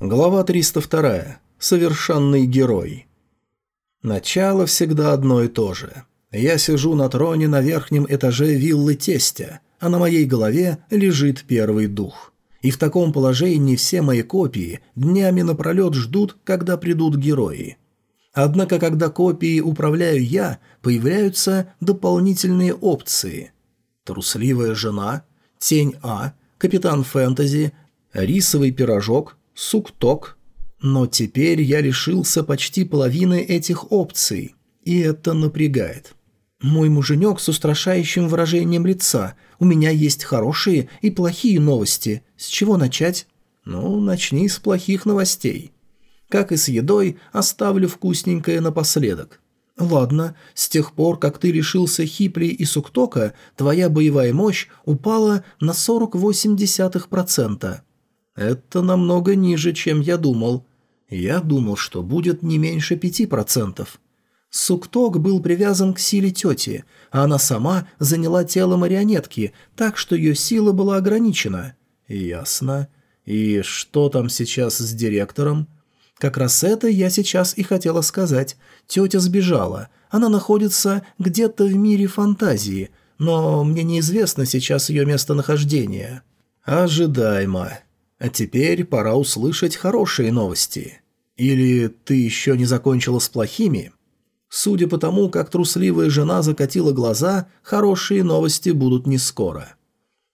Глава 302. Совершенный герой. Начало всегда одно и то же. Я сижу на троне на верхнем этаже виллы тестя, а на моей голове лежит первый дух. И в таком положении все мои копии днями напролет ждут, когда придут герои. Однако, когда копии управляю я, появляются дополнительные опции. Трусливая жена, тень А, капитан фэнтези, рисовый пирожок – сукток. Но теперь я лишился почти половины этих опций, и это напрягает. Мой муженек с устрашающим выражением лица. У меня есть хорошие и плохие новости. С чего начать? Ну, начни с плохих новостей. Как и с едой, оставлю вкусненькое напоследок. Ладно, с тех пор, как ты лишился Хипли и Суктока, твоя боевая мощь упала на 48%. Это намного ниже, чем я думал. Я думал, что будет не меньше пяти процентов. Сукток был привязан к силе тети, а она сама заняла тело марионетки, так что ее сила была ограничена. Ясно. И что там сейчас с директором? Как раз это я сейчас и хотела сказать. Тетя сбежала. Она находится где-то в мире фантазии, но мне неизвестно сейчас ее местонахождение. Ожидаемо. А теперь пора услышать хорошие новости. Или ты еще не закончила с плохими? Судя по тому, как трусливая жена закатила глаза, хорошие новости будут не скоро.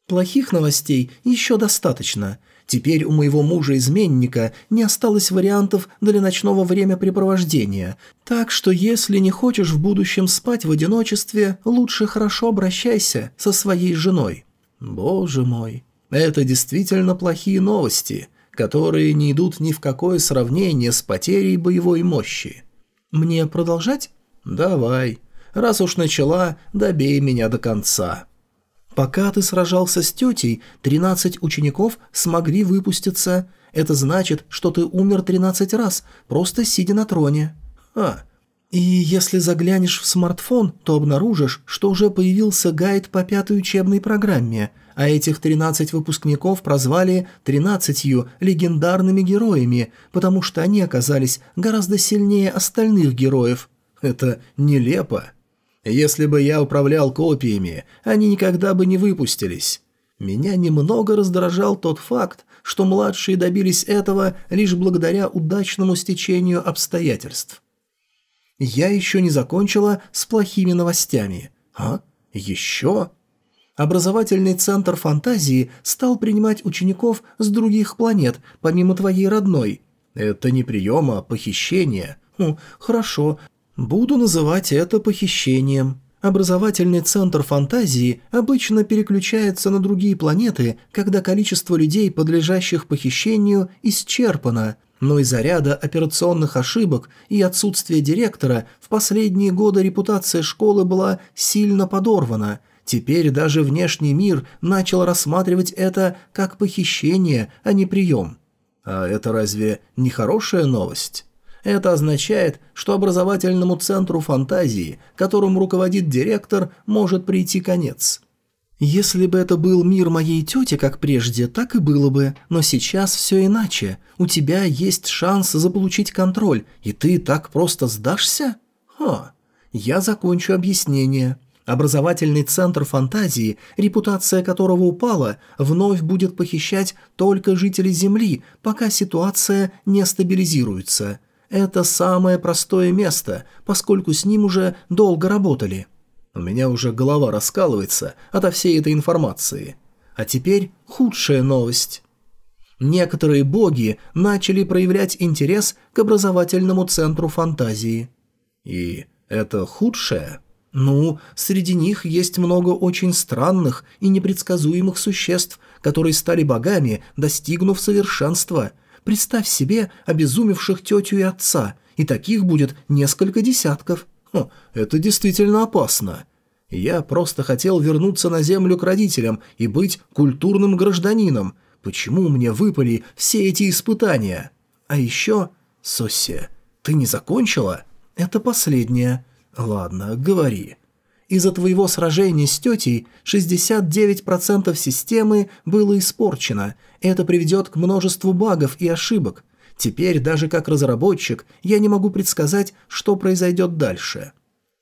Плохих новостей еще достаточно. Теперь у моего мужа-изменника не осталось вариантов для ночного времяпрепровождения, так что если не хочешь в будущем спать в одиночестве, лучше хорошо обращайся со своей женой. Боже мой, это действительно плохие новости, которые не идут ни в какое сравнение с потерей боевой мощи. Мне продолжать? Давай. Раз уж начала, добей меня до конца. Пока ты сражался с тетей, 13 учеников смогли выпуститься. Это значит, что ты умер 13 раз, просто сидя на троне. А, и если заглянешь в смартфон, то обнаружишь, что уже появился гайд по пятой учебной программе, а этих 13 выпускников прозвали «тринадцатью легендарными героями», потому что они оказались гораздо сильнее остальных героев. Это нелепо. Если бы я управлял копиями, они никогда бы не выпустились. Меня немного раздражал тот факт, что младшие добились этого лишь благодаря удачному стечению обстоятельств. Я еще не закончила с плохими новостями. А? Еще? Образовательный центр фантазии стал принимать учеников с других планет, помимо твоей родной. Это не прием, а похищение. Хм, хорошо, буду называть это похищением. Образовательный центр фантазии обычно переключается на другие планеты, когда количество людей, подлежащих похищению, исчерпано – но из-за ряда операционных ошибок и отсутствия директора в последние годы репутация школы была сильно подорвана. Теперь даже внешний мир начал рассматривать это как похищение, а не прием. А это разве не хорошая новость? Это означает, что образовательному центру фантазии, которым руководит директор, может прийти конец – если бы это был мир моей тети, как прежде, так и было бы, но сейчас все иначе. У тебя есть шанс заполучить контроль, и ты так просто сдашься? Ха. Я закончу объяснение. Образовательный центр фантазии, репутация которого упала, вновь будет похищать только жителей Земли, пока ситуация не стабилизируется. Это самое простое место, поскольку с ним уже долго работали. У меня уже голова раскалывается ото всей этой информации. А теперь худшая новость. Некоторые боги начали проявлять интерес к образовательному центру фантазии. И это худшее? Ну, среди них есть много очень странных и непредсказуемых существ, которые стали богами, достигнув совершенства. Представь себе обезумевших тетю и отца, и таких будет несколько десятков. Хм, это действительно опасно. Я просто хотел вернуться на землю к родителям и быть культурным гражданином. Почему мне выпали все эти испытания? А еще... Соссе, ты не закончила? Это последнее. Ладно, говори. Из-за твоего сражения с тетей 69% системы было испорчено. Это приведет к множеству багов и ошибок. Теперь даже как разработчик я не могу предсказать, что произойдет дальше.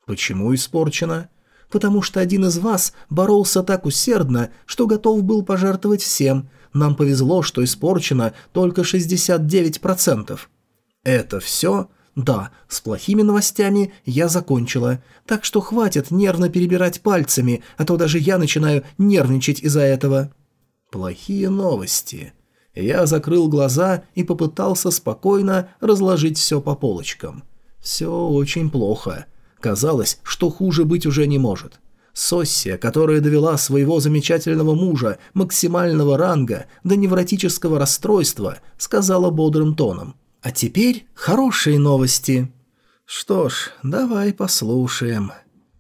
Почему испорчено? Потому что один из вас боролся так усердно, что готов был пожертвовать всем. Нам повезло, что испорчено только 69%. Это все? Да, с плохими новостями я закончила. Так что хватит нервно перебирать пальцами, а то даже я начинаю нервничать из-за этого. Плохие новости. Я закрыл глаза и попытался спокойно разложить все по полочкам. Все очень плохо. Казалось, что хуже быть уже не может. Соссия, которая довела своего замечательного мужа максимального ранга до невротического расстройства, сказала бодрым тоном. «А теперь хорошие новости». «Что ж, давай послушаем».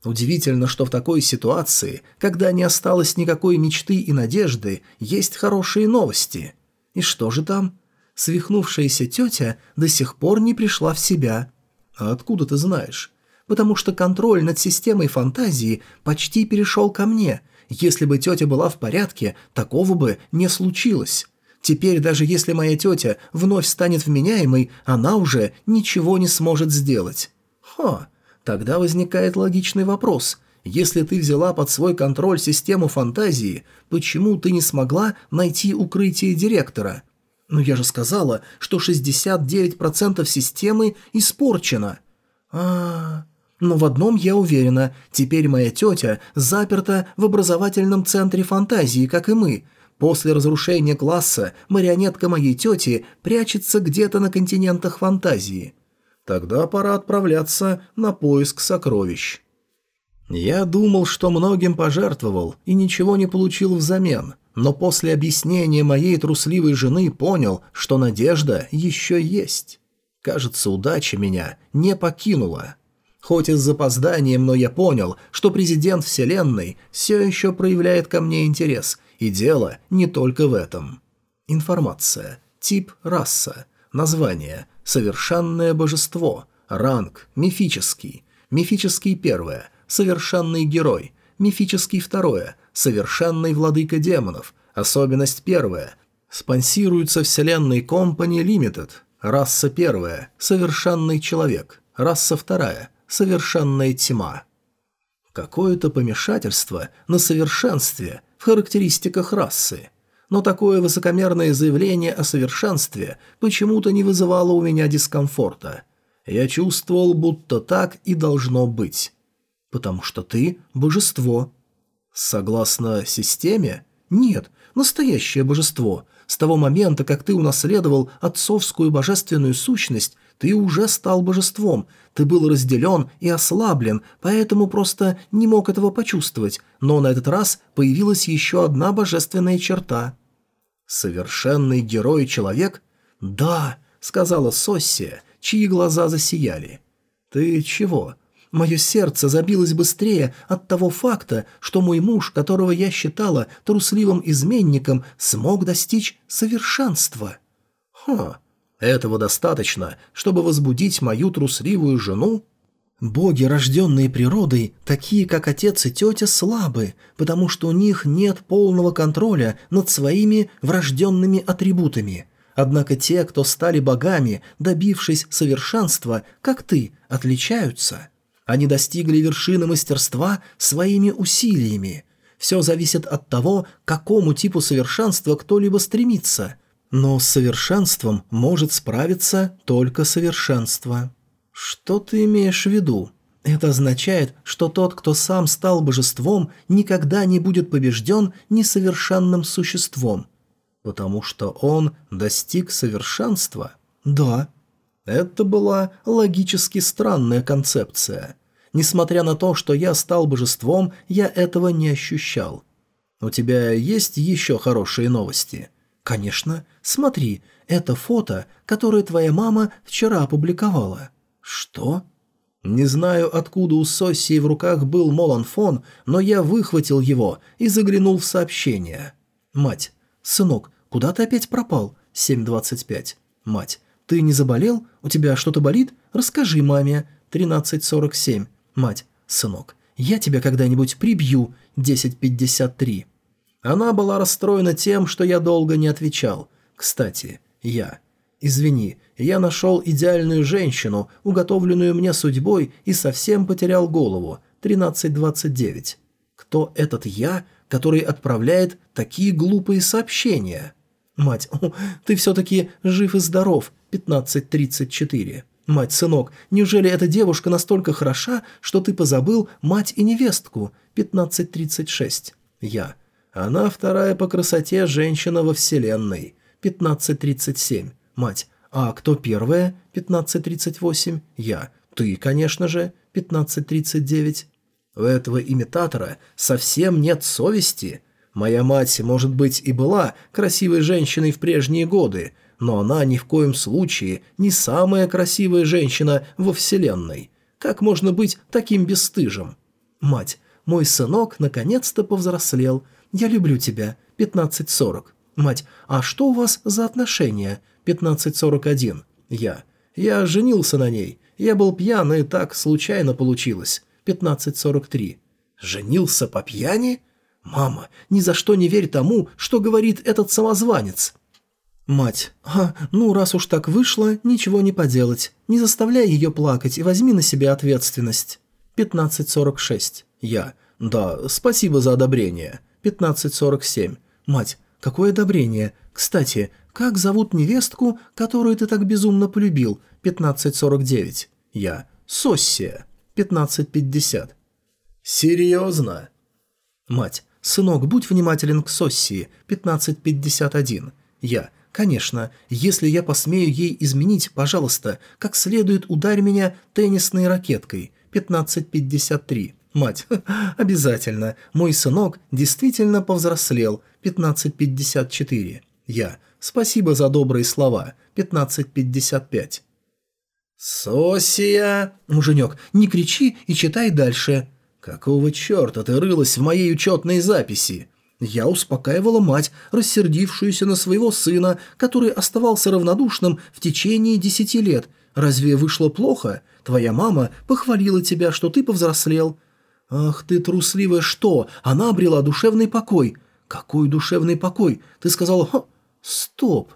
Удивительно, что в такой ситуации, когда не осталось никакой мечты и надежды, есть хорошие новости. И что же там? Свихнувшаяся тетя до сих пор не пришла в себя. А откуда ты знаешь? Потому что контроль над системой фантазии почти перешел ко мне. Если бы тетя была в порядке, такого бы не случилось. Теперь даже если моя тетя вновь станет вменяемой, она уже ничего не сможет сделать. Ха, тогда возникает логичный вопрос. Если ты взяла под свой контроль систему фантазии, почему ты не смогла найти укрытие директора? Но я же сказала, что 69% системы испорчено. А, -а, а Но в одном я уверена, теперь моя тетя заперта в образовательном центре фантазии, как и мы. После разрушения класса марионетка моей тети прячется где-то на континентах фантазии. Тогда пора отправляться на поиск сокровищ. Я думал, что многим пожертвовал и ничего не получил взамен, но после объяснения моей трусливой жены понял, что надежда еще есть. Кажется, удача меня не покинула. Хоть и с запозданием, но я понял, что президент Вселенной все еще проявляет ко мне интерес, и дело не только в этом. Информация. Тип раса. Название. Совершенное божество. Ранг. Мифический. Мифический первое – совершенный герой, мифический второе, совершенный владыка демонов, особенность первая, спонсируется вселенной Company Limited, раса первая, совершенный человек, раса вторая, совершенная тьма. Какое-то помешательство на совершенстве в характеристиках расы. Но такое высокомерное заявление о совершенстве почему-то не вызывало у меня дискомфорта. Я чувствовал, будто так и должно быть. Потому что ты – божество. Согласно системе? Нет, настоящее божество. С того момента, как ты унаследовал отцовскую божественную сущность, ты уже стал божеством. Ты был разделен и ослаблен, поэтому просто не мог этого почувствовать. Но на этот раз появилась еще одна божественная черта. «Совершенный герой-человек?» «Да», — сказала Соссия, чьи глаза засияли. «Ты чего? Мое сердце забилось быстрее от того факта, что мой муж, которого я считала трусливым изменником, смог достичь совершенства. Ха, этого достаточно, чтобы возбудить мою трусливую жену? Боги, рожденные природой, такие как отец и тетя, слабы, потому что у них нет полного контроля над своими врожденными атрибутами. Однако те, кто стали богами, добившись совершенства, как ты, отличаются. Они достигли вершины мастерства своими усилиями. Все зависит от того, к какому типу совершенства кто-либо стремится. Но с совершенством может справиться только совершенство. Что ты имеешь в виду? Это означает, что тот, кто сам стал божеством, никогда не будет побежден несовершенным существом. Потому что он достиг совершенства? Да. Это была логически странная концепция. Несмотря на то, что я стал божеством, я этого не ощущал. У тебя есть еще хорошие новости? Конечно. Смотри, это фото, которое твоя мама вчера опубликовала. Что? Не знаю, откуда у Соссии в руках был Моланфон, но я выхватил его и заглянул в сообщение. Мать. Сынок, куда ты опять пропал? 7.25. Мать. «Ты не заболел? У тебя что-то болит? Расскажи маме». 13.47. Мать. «Сынок, я тебя когда-нибудь прибью». 10.53. Она была расстроена тем, что я долго не отвечал. Кстати, я. Извини, я нашел идеальную женщину, уготовленную мне судьбой, и совсем потерял голову. 13.29. Кто этот я, который отправляет такие глупые сообщения? Мать, ты все-таки жив и здоров. 15.34. Мать, сынок, неужели эта девушка настолько хороша, что ты позабыл мать и невестку? 15.36. Я. Она вторая по красоте женщина во вселенной. 15.37. Мать. А кто первая? 15.38. Я. Ты, конечно же. 15.39. У этого имитатора совсем нет совести. Моя мать, может быть, и была красивой женщиной в прежние годы, но она ни в коем случае не самая красивая женщина во Вселенной. Как можно быть таким бесстыжим? Мать, мой сынок наконец-то повзрослел. Я люблю тебя. 15.40. Мать, а что у вас за отношения? 15.41. Я. Я женился на ней. Я был пьян, и так случайно получилось. 15.43. Женился по пьяни? Мама, ни за что не верь тому, что говорит этот самозванец. Мать. А, ну, раз уж так вышло, ничего не поделать. Не заставляй ее плакать и возьми на себя ответственность. 15.46. Я. Да, спасибо за одобрение. 15.47. Мать. Какое одобрение? Кстати, как зовут невестку, которую ты так безумно полюбил? 15.49. Я. Соссия. 15.50. Серьезно? Мать. Сынок, будь внимателен к Соссии. 15.51. Я. «Конечно, если я посмею ей изменить, пожалуйста, как следует ударь меня теннисной ракеткой. 15.53. Мать, обязательно. Мой сынок действительно повзрослел. 15.54. Я. Спасибо за добрые слова. 15.55. «Сосия!» «Муженек, не кричи и читай дальше». «Какого черта ты рылась в моей учетной записи?» Я успокаивала мать, рассердившуюся на своего сына, который оставался равнодушным в течение десяти лет. Разве вышло плохо? Твоя мама похвалила тебя, что ты повзрослел. Ах ты трусливая что? Она обрела душевный покой. Какой душевный покой? Ты сказала... Ха, стоп.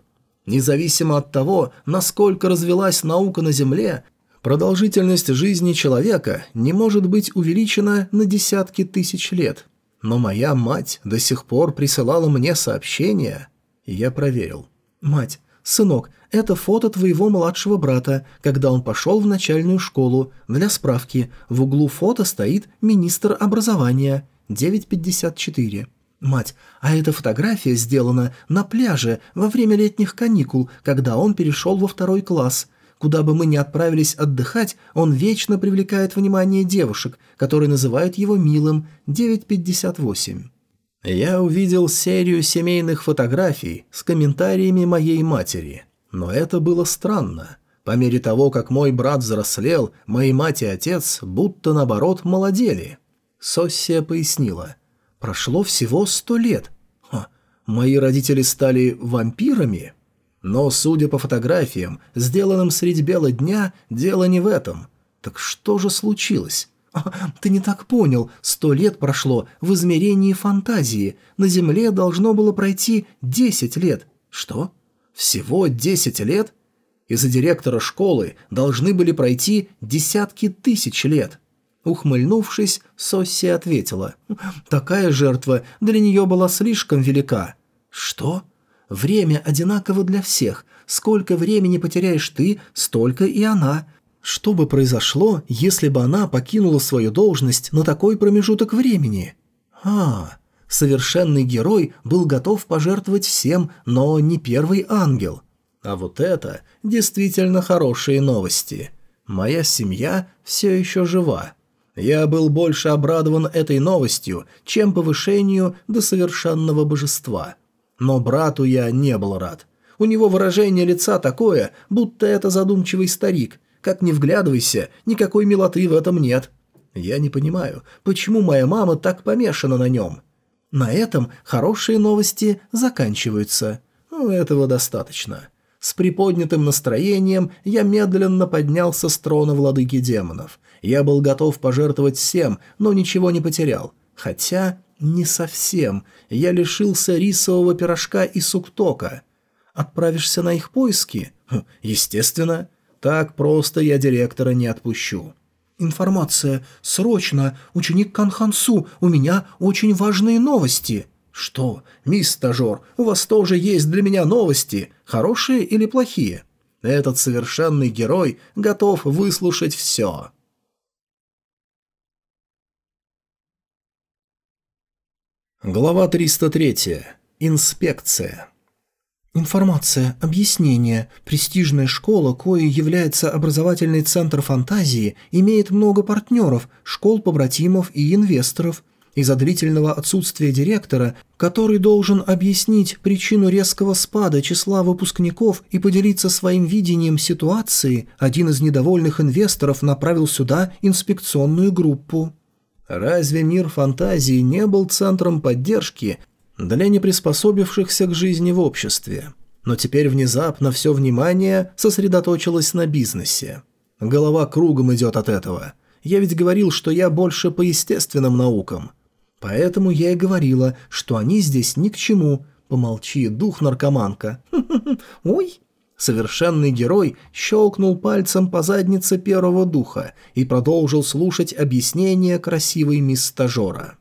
Независимо от того, насколько развелась наука на Земле, продолжительность жизни человека не может быть увеличена на десятки тысяч лет. Но моя мать до сих пор присылала мне сообщения. Я проверил. «Мать, сынок, это фото твоего младшего брата, когда он пошел в начальную школу. Для справки, в углу фото стоит министр образования. 954. Мать, а эта фотография сделана на пляже во время летних каникул, когда он перешел во второй класс. Куда бы мы ни отправились отдыхать, он вечно привлекает внимание девушек, которые называют его милым. 9.58. Я увидел серию семейных фотографий с комментариями моей матери. Но это было странно. По мере того, как мой брат взрослел, мои мать и отец будто наоборот молодели. Соссия пояснила. Прошло всего сто лет. Ха, мои родители стали вампирами? Но, судя по фотографиям, сделанным средь бела дня, дело не в этом. Так что же случилось? А, ты не так понял. Сто лет прошло в измерении фантазии. На Земле должно было пройти десять лет. Что? Всего десять лет? Из-за директора школы должны были пройти десятки тысяч лет. Ухмыльнувшись, Сосси ответила. «Такая жертва для нее была слишком велика». «Что?» Время одинаково для всех. Сколько времени потеряешь ты, столько и она. Что бы произошло, если бы она покинула свою должность на такой промежуток времени? А, совершенный герой был готов пожертвовать всем, но не первый ангел. А вот это действительно хорошие новости. Моя семья все еще жива. Я был больше обрадован этой новостью, чем повышению до совершенного божества. Но брату я не был рад. У него выражение лица такое, будто это задумчивый старик. Как не вглядывайся, никакой милоты в этом нет. Я не понимаю, почему моя мама так помешана на нем. На этом хорошие новости заканчиваются. Ну, этого достаточно. С приподнятым настроением я медленно поднялся с трона владыки демонов. Я был готов пожертвовать всем, но ничего не потерял. Хотя «Не совсем. Я лишился рисового пирожка и суктока. Отправишься на их поиски? Хм, естественно. Так просто я директора не отпущу. «Информация. Срочно! Ученик Канхансу, у меня очень важные новости!» «Что, мисс стажер, у вас тоже есть для меня новости, хорошие или плохие?» Этот совершенный герой готов выслушать все. Глава 303. Инспекция. Информация, объяснение. Престижная школа, кое является образовательный центр фантазии, имеет много партнеров, школ-побратимов и инвесторов. Из-за длительного отсутствия директора, который должен объяснить причину резкого спада числа выпускников и поделиться своим видением ситуации, один из недовольных инвесторов направил сюда инспекционную группу. Разве мир фантазии не был центром поддержки для неприспособившихся к жизни в обществе. Но теперь внезапно все внимание сосредоточилось на бизнесе. Голова кругом идет от этого. Я ведь говорил, что я больше по естественным наукам. Поэтому я и говорила, что они здесь ни к чему. Помолчи, дух наркоманка. Ой. Совершенный герой щелкнул пальцем по заднице первого духа и продолжил слушать объяснение красивой мисс стажера.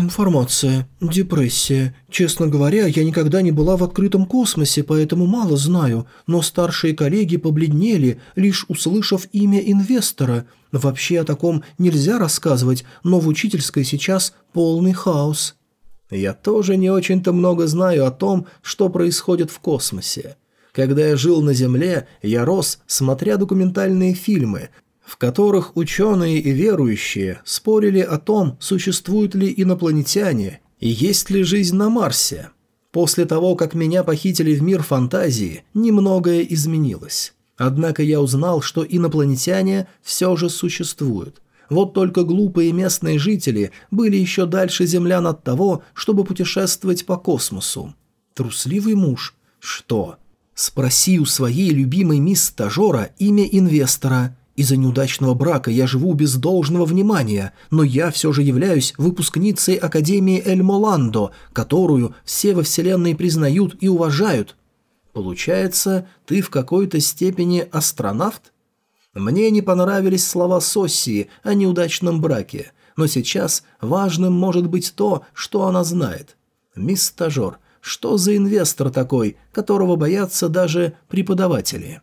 «Информация. Депрессия. Честно говоря, я никогда не была в открытом космосе, поэтому мало знаю, но старшие коллеги побледнели, лишь услышав имя инвестора. Вообще о таком нельзя рассказывать, но в учительской сейчас полный хаос». «Я тоже не очень-то много знаю о том, что происходит в космосе. Когда я жил на Земле, я рос, смотря документальные фильмы, в которых ученые и верующие спорили о том, существуют ли инопланетяне и есть ли жизнь на Марсе. После того, как меня похитили в мир фантазии, немногое изменилось. Однако я узнал, что инопланетяне все же существуют. Вот только глупые местные жители были еще дальше землян от того, чтобы путешествовать по космосу. Трусливый муж. Что? Спроси у своей любимой мисс-стажера имя инвестора. Из-за неудачного брака я живу без должного внимания, но я все же являюсь выпускницей Академии Эль-Моландо, которую все во Вселенной признают и уважают. Получается, ты в какой-то степени астронавт? Мне не понравились слова Соссии о неудачном браке, но сейчас важным может быть то, что она знает. Мисс Стажер, что за инвестор такой, которого боятся даже преподаватели?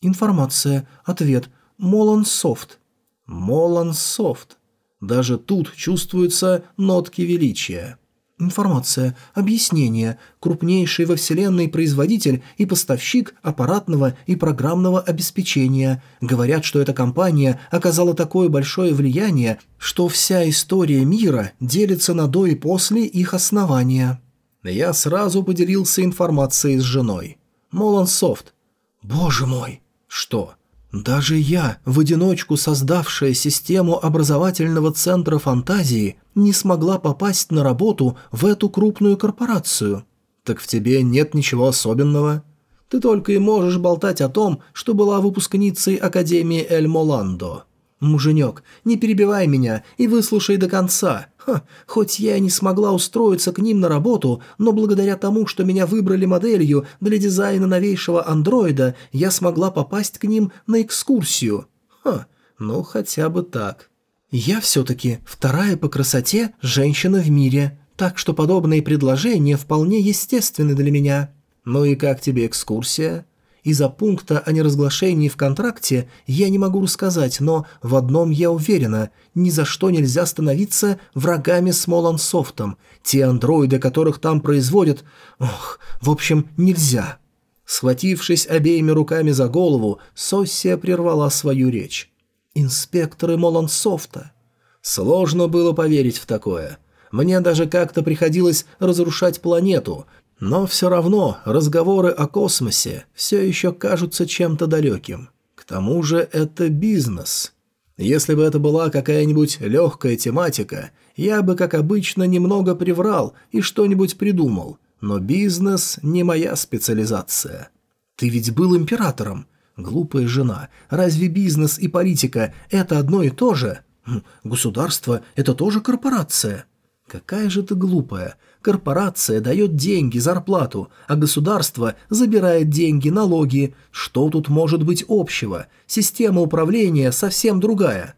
Информация. Ответ. Молансофт. Молансофт. Даже тут чувствуются нотки величия. Информация. Объяснение. Крупнейший во Вселенной производитель и поставщик аппаратного и программного обеспечения. Говорят, что эта компания оказала такое большое влияние, что вся история мира делится на до и после их основания. Я сразу поделился информацией с женой. Молансофт. Боже мой! Что? Даже я, в одиночку создавшая систему образовательного центра фантазии, не смогла попасть на работу в эту крупную корпорацию. Так в тебе нет ничего особенного. Ты только и можешь болтать о том, что была выпускницей Академии Эль Моландо. «Муженек, не перебивай меня и выслушай до конца. Ха, хоть я и не смогла устроиться к ним на работу, но благодаря тому, что меня выбрали моделью для дизайна новейшего андроида, я смогла попасть к ним на экскурсию. Ха, ну хотя бы так. Я все-таки вторая по красоте женщина в мире, так что подобные предложения вполне естественны для меня. Ну и как тебе экскурсия?» Из-за пункта о неразглашении в контракте я не могу рассказать, но в одном я уверена – ни за что нельзя становиться врагами с Молансофтом. Те андроиды, которых там производят... Ох, в общем, нельзя. Схватившись обеими руками за голову, Соссия прервала свою речь. «Инспекторы Молансофта». Сложно было поверить в такое. Мне даже как-то приходилось разрушать планету – но все равно разговоры о космосе все еще кажутся чем-то далеким. К тому же это бизнес. Если бы это была какая-нибудь легкая тематика, я бы, как обычно, немного приврал и что-нибудь придумал. Но бизнес не моя специализация. Ты ведь был императором. Глупая жена. Разве бизнес и политика – это одно и то же? Хм, государство – это тоже корпорация. Какая же ты глупая. Корпорация дает деньги, зарплату, а государство забирает деньги, налоги. Что тут может быть общего? Система управления совсем другая.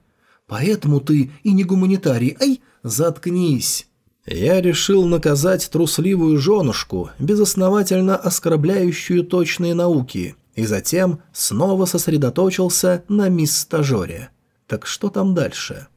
Поэтому ты и не гуманитарий. Ай, заткнись. Я решил наказать трусливую женушку, безосновательно оскорбляющую точные науки, и затем снова сосредоточился на мисс-стажере. Так что там дальше?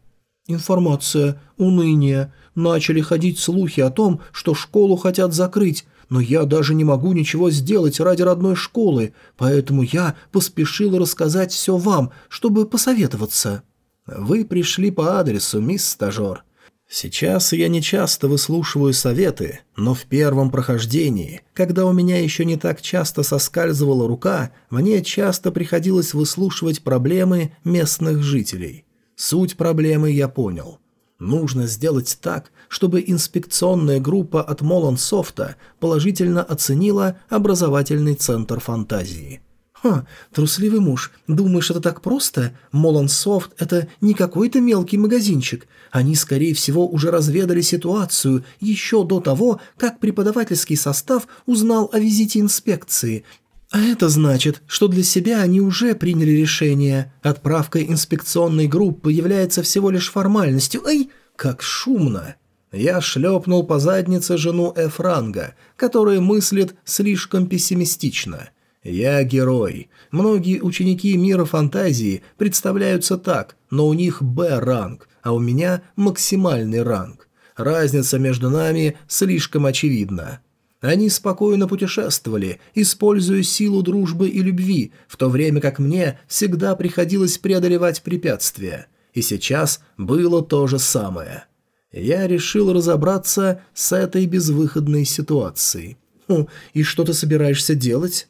Информация, уныние, начали ходить слухи о том, что школу хотят закрыть, но я даже не могу ничего сделать ради родной школы, поэтому я поспешил рассказать все вам, чтобы посоветоваться». «Вы пришли по адресу, мисс стажер. Сейчас я не часто выслушиваю советы, но в первом прохождении, когда у меня еще не так часто соскальзывала рука, мне часто приходилось выслушивать проблемы местных жителей. Суть проблемы я понял. Нужно сделать так, чтобы инспекционная группа от Молонсофта положительно оценила образовательный центр фантазии. «Ха, трусливый муж, думаешь, это так просто? Молонсофт – это не какой-то мелкий магазинчик. Они, скорее всего, уже разведали ситуацию еще до того, как преподавательский состав узнал о визите инспекции а это значит, что для себя они уже приняли решение. Отправка инспекционной группы является всего лишь формальностью. Ай, как шумно! Я шлепнул по заднице жену Эфранга, которая мыслит слишком пессимистично. Я герой. Многие ученики мира фантазии представляются так, но у них Б-ранг, а у меня максимальный ранг. Разница между нами слишком очевидна. Они спокойно путешествовали, используя силу дружбы и любви, в то время как мне всегда приходилось преодолевать препятствия. И сейчас было то же самое. Я решил разобраться с этой безвыходной ситуацией. «О, и что ты собираешься делать?»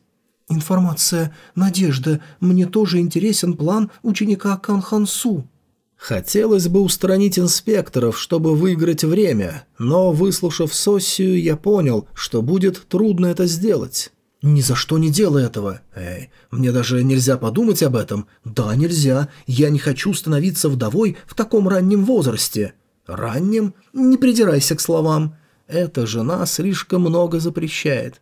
«Информация. Надежда. Мне тоже интересен план ученика Канхансу». Хотелось бы устранить инспекторов, чтобы выиграть время, но, выслушав Соссию, я понял, что будет трудно это сделать. «Ни за что не делай этого. Эй, мне даже нельзя подумать об этом. Да, нельзя. Я не хочу становиться вдовой в таком раннем возрасте». «Раннем? Не придирайся к словам. Эта жена слишком много запрещает.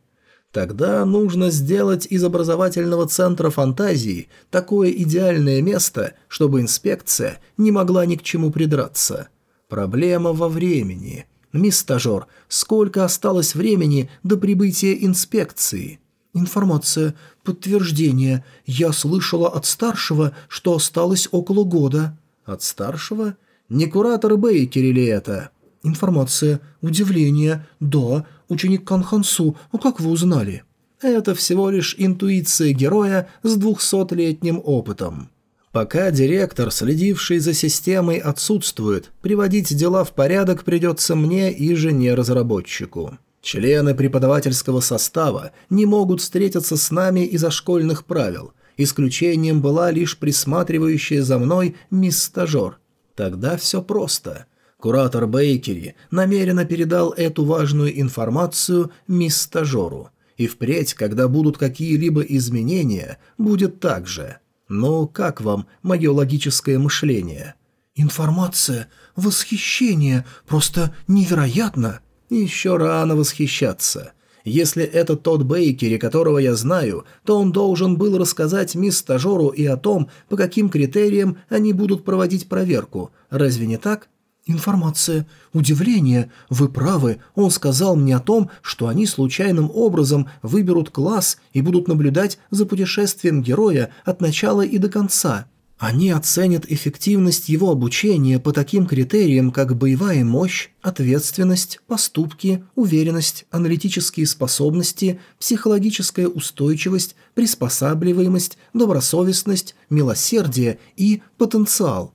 Тогда нужно сделать из образовательного центра фантазии такое идеальное место, чтобы инспекция не могла ни к чему придраться. Проблема во времени. Мисс стажер, сколько осталось времени до прибытия инспекции? Информация, подтверждение. Я слышала от старшего, что осталось около года. От старшего? Не куратор Бейкер ли это? Информация, удивление. Да, ученик Канхансу, ну как вы узнали?» «Это всего лишь интуиция героя с двухсотлетним опытом». Пока директор, следивший за системой, отсутствует, приводить дела в порядок придется мне и жене-разработчику. Члены преподавательского состава не могут встретиться с нами из-за школьных правил. Исключением была лишь присматривающая за мной мисс-стажер. Тогда все просто. Куратор Бейкери намеренно передал эту важную информацию мисс-стажеру. И впредь, когда будут какие-либо изменения, будет так же. Но как вам мое логическое мышление? Информация, восхищение, просто невероятно. Еще рано восхищаться. Если это тот Бейкери, которого я знаю, то он должен был рассказать мисс-стажеру и о том, по каким критериям они будут проводить проверку. Разве не так? «Информация. Удивление. Вы правы. Он сказал мне о том, что они случайным образом выберут класс и будут наблюдать за путешествием героя от начала и до конца. Они оценят эффективность его обучения по таким критериям, как боевая мощь, ответственность, поступки, уверенность, аналитические способности, психологическая устойчивость, приспосабливаемость, добросовестность, милосердие и потенциал».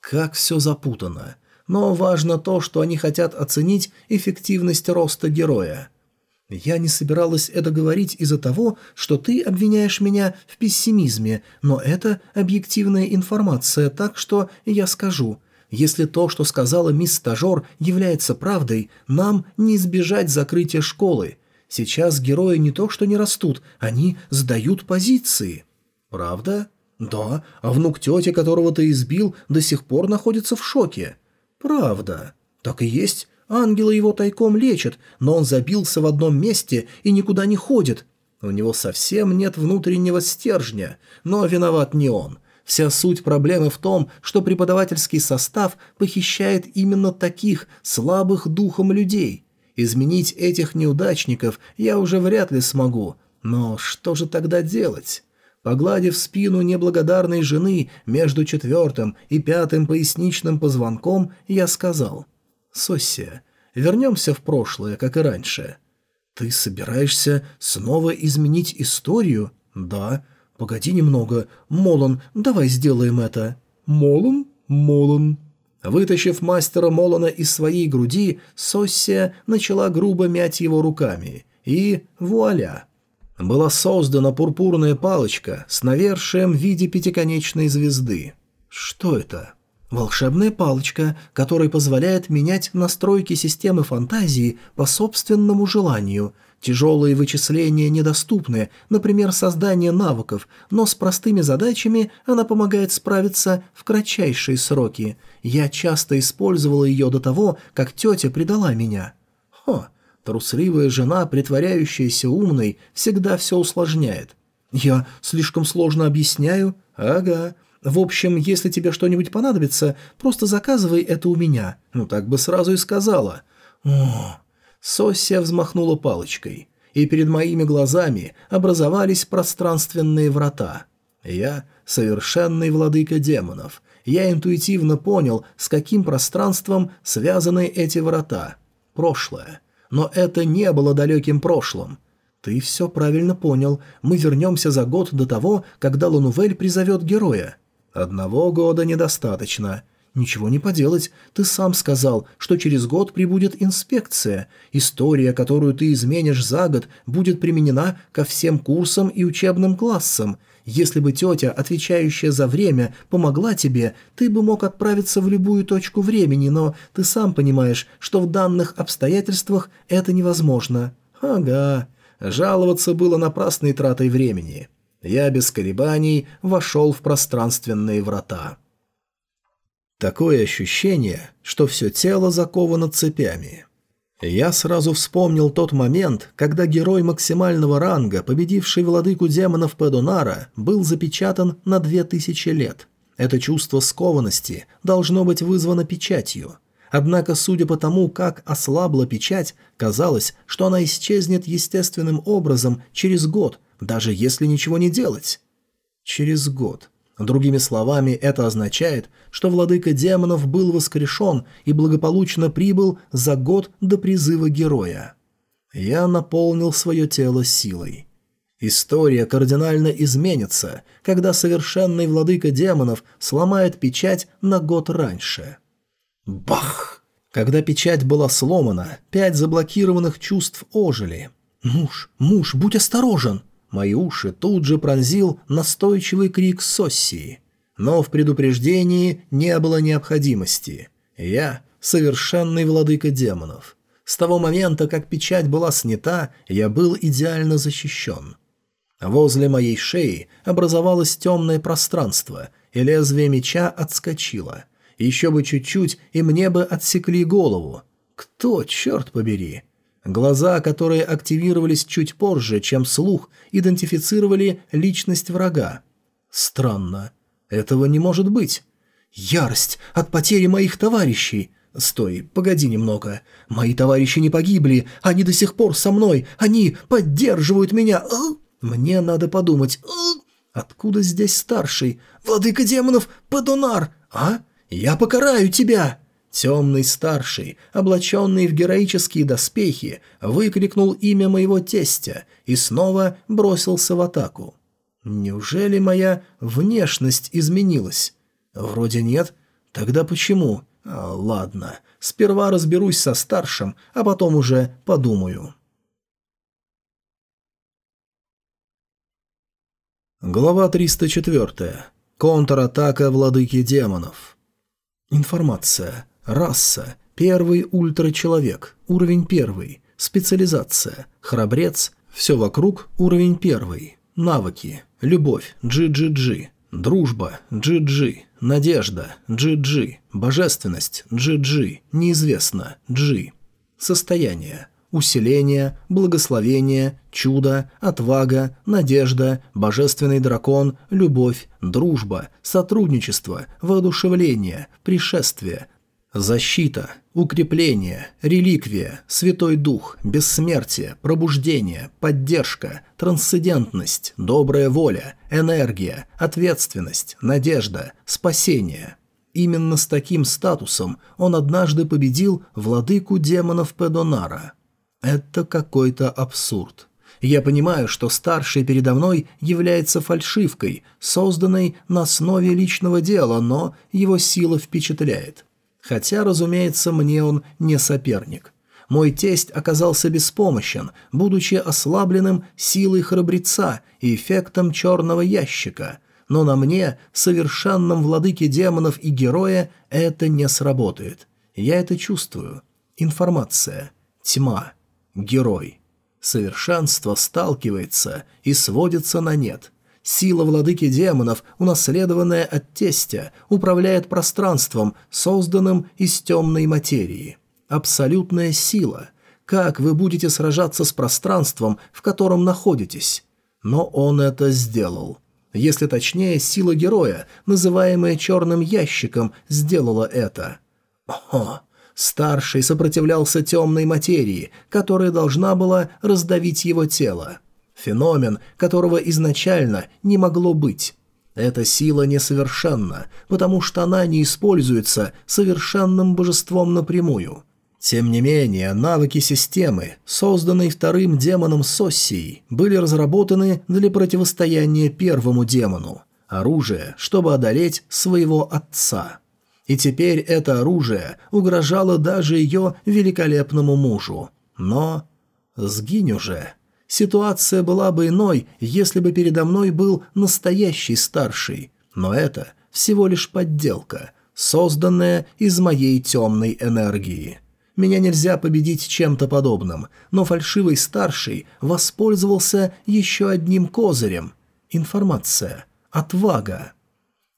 Как все запутано но важно то, что они хотят оценить эффективность роста героя. Я не собиралась это говорить из-за того, что ты обвиняешь меня в пессимизме, но это объективная информация, так что я скажу. Если то, что сказала мисс Стажер, является правдой, нам не избежать закрытия школы. Сейчас герои не то что не растут, они сдают позиции. Правда? Да, а внук тети, которого ты избил, до сих пор находится в шоке. «Правда. Так и есть. Ангелы его тайком лечат, но он забился в одном месте и никуда не ходит. У него совсем нет внутреннего стержня, но виноват не он. Вся суть проблемы в том, что преподавательский состав похищает именно таких слабых духом людей. Изменить этих неудачников я уже вряд ли смогу, но что же тогда делать? Погладив спину неблагодарной жены между четвертым и пятым поясничным позвонком, я сказал, «Соссия, вернемся в прошлое, как и раньше». «Ты собираешься снова изменить историю?» «Да». «Погоди немного. Молон, давай сделаем это». «Молон? Молон». Вытащив мастера Молона из своей груди, Соссия начала грубо мять его руками. И вуаля! Была создана пурпурная палочка с навершием в виде пятиконечной звезды. Что это? Волшебная палочка, которая позволяет менять настройки системы фантазии по собственному желанию – Тяжелые вычисления недоступны, например, создание навыков, но с простыми задачами она помогает справиться в кратчайшие сроки. Я часто использовала ее до того, как тетя предала меня. Хо, трусливая жена, притворяющаяся умной, всегда все усложняет. Я слишком сложно объясняю? Ага. В общем, если тебе что-нибудь понадобится, просто заказывай это у меня. Ну, так бы сразу и сказала. О, Соссия взмахнула палочкой, и перед моими глазами образовались пространственные врата. Я — совершенный владыка демонов. Я интуитивно понял, с каким пространством связаны эти врата. Прошлое. Но это не было далеким прошлым. Ты все правильно понял. Мы вернемся за год до того, когда Ланувель призовет героя. Одного года недостаточно. «Ничего не поделать. Ты сам сказал, что через год прибудет инспекция. История, которую ты изменишь за год, будет применена ко всем курсам и учебным классам. Если бы тетя, отвечающая за время, помогла тебе, ты бы мог отправиться в любую точку времени, но ты сам понимаешь, что в данных обстоятельствах это невозможно». «Ага. Жаловаться было напрасной тратой времени». Я без колебаний вошел в пространственные врата. Такое ощущение, что все тело заковано цепями. Я сразу вспомнил тот момент, когда герой максимального ранга, победивший владыку демонов Педонара, был запечатан на две тысячи лет. Это чувство скованности должно быть вызвано печатью. Однако, судя по тому, как ослабла печать, казалось, что она исчезнет естественным образом через год, даже если ничего не делать. Через год. Другими словами, это означает, что владыка демонов был воскрешен и благополучно прибыл за год до призыва героя. Я наполнил свое тело силой. История кардинально изменится, когда совершенный владыка демонов сломает печать на год раньше. Бах! Когда печать была сломана, пять заблокированных чувств ожили. «Муж, муж, будь осторожен!» Мои уши тут же пронзил настойчивый крик Соссии. Но в предупреждении не было необходимости. Я — совершенный владыка демонов. С того момента, как печать была снята, я был идеально защищен. Возле моей шеи образовалось темное пространство, и лезвие меча отскочило. Еще бы чуть-чуть, и мне бы отсекли голову. Кто, черт побери? Глаза, которые активировались чуть позже, чем слух, идентифицировали личность врага. Странно. Этого не может быть. Ярость от потери моих товарищей. Стой, погоди немного. Мои товарищи не погибли, они до сих пор со мной, они поддерживают меня. Мне надо подумать. Откуда здесь старший? Владыка демонов, Падонар! А? Я покараю тебя!» Темный старший, облаченный в героические доспехи, выкрикнул имя моего тестя и снова бросился в атаку. Неужели моя внешность изменилась? Вроде нет. Тогда почему? А, ладно, сперва разберусь со старшим, а потом уже подумаю. Глава 304. Контратака владыки демонов. Информация. Раса. Первый ультрачеловек. Уровень первый. Специализация. Храбрец. Все вокруг. Уровень первый. Навыки. Любовь. GGG. Дружба. GG. Надежда. GG. Божественность. GG. Неизвестно. G. Состояние. Усиление, благословение, чудо, отвага, надежда, божественный дракон, любовь, дружба, сотрудничество, воодушевление, пришествие, защита, укрепление, реликвия, святой дух, бессмертие, пробуждение, поддержка, трансцендентность, добрая воля, энергия, ответственность, надежда, спасение. Именно с таким статусом он однажды победил владыку демонов Педонара – это какой-то абсурд. Я понимаю, что старший передо мной является фальшивкой, созданной на основе личного дела, но его сила впечатляет. Хотя, разумеется, мне он не соперник. Мой тесть оказался беспомощен, будучи ослабленным силой храбреца и эффектом черного ящика, но на мне, совершенном владыке демонов и героя, это не сработает. Я это чувствую. Информация. Тьма герой. Совершенство сталкивается и сводится на нет. Сила владыки демонов, унаследованная от тестя, управляет пространством, созданным из темной материи. Абсолютная сила. Как вы будете сражаться с пространством, в котором находитесь? Но он это сделал. Если точнее, сила героя, называемая черным ящиком, сделала это. Ого! Старший сопротивлялся темной материи, которая должна была раздавить его тело. Феномен, которого изначально не могло быть. Эта сила несовершенна, потому что она не используется совершенным божеством напрямую. Тем не менее, навыки системы, созданные вторым демоном Соссией, были разработаны для противостояния первому демону. Оружие, чтобы одолеть своего отца – и теперь это оружие угрожало даже ее великолепному мужу. Но... Сгинь уже. Ситуация была бы иной, если бы передо мной был настоящий старший. Но это всего лишь подделка, созданная из моей темной энергии. Меня нельзя победить чем-то подобным, но фальшивый старший воспользовался еще одним козырем. Информация. Отвага.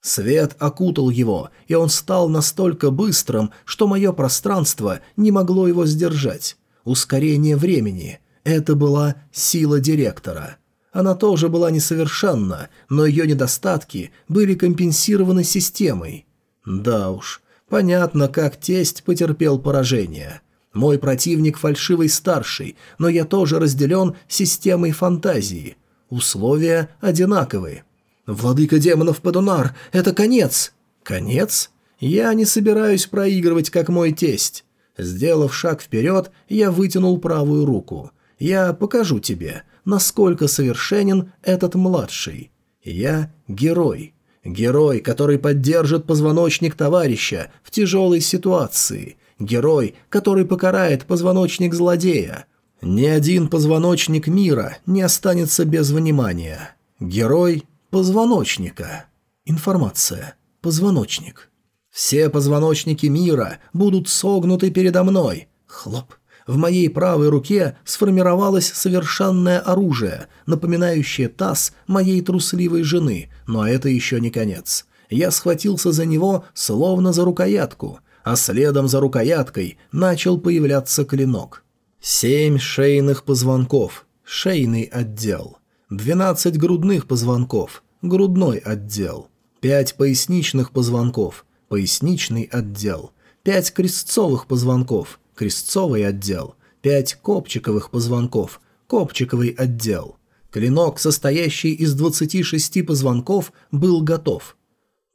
Свет окутал его, и он стал настолько быстрым, что мое пространство не могло его сдержать. Ускорение времени – это была сила директора. Она тоже была несовершенна, но ее недостатки были компенсированы системой. Да уж, понятно, как тесть потерпел поражение. Мой противник фальшивый старший, но я тоже разделен системой фантазии. Условия одинаковые. «Владыка демонов Падунар, это конец!» «Конец? Я не собираюсь проигрывать, как мой тесть». Сделав шаг вперед, я вытянул правую руку. «Я покажу тебе, насколько совершенен этот младший. Я герой». Герой, который поддержит позвоночник товарища в тяжелой ситуации. Герой, который покарает позвоночник злодея. Ни один позвоночник мира не останется без внимания. Герой позвоночника. Информация. Позвоночник. Все позвоночники мира будут согнуты передо мной. Хлоп. В моей правой руке сформировалось совершенное оружие, напоминающее таз моей трусливой жены, но это еще не конец. Я схватился за него, словно за рукоятку, а следом за рукояткой начал появляться клинок. Семь шейных позвонков, шейный отдел. Двенадцать грудных позвонков, грудной отдел, пять поясничных позвонков, поясничный отдел, пять крестцовых позвонков, крестцовый отдел, пять копчиковых позвонков, копчиковый отдел. Клинок, состоящий из 26 позвонков, был готов.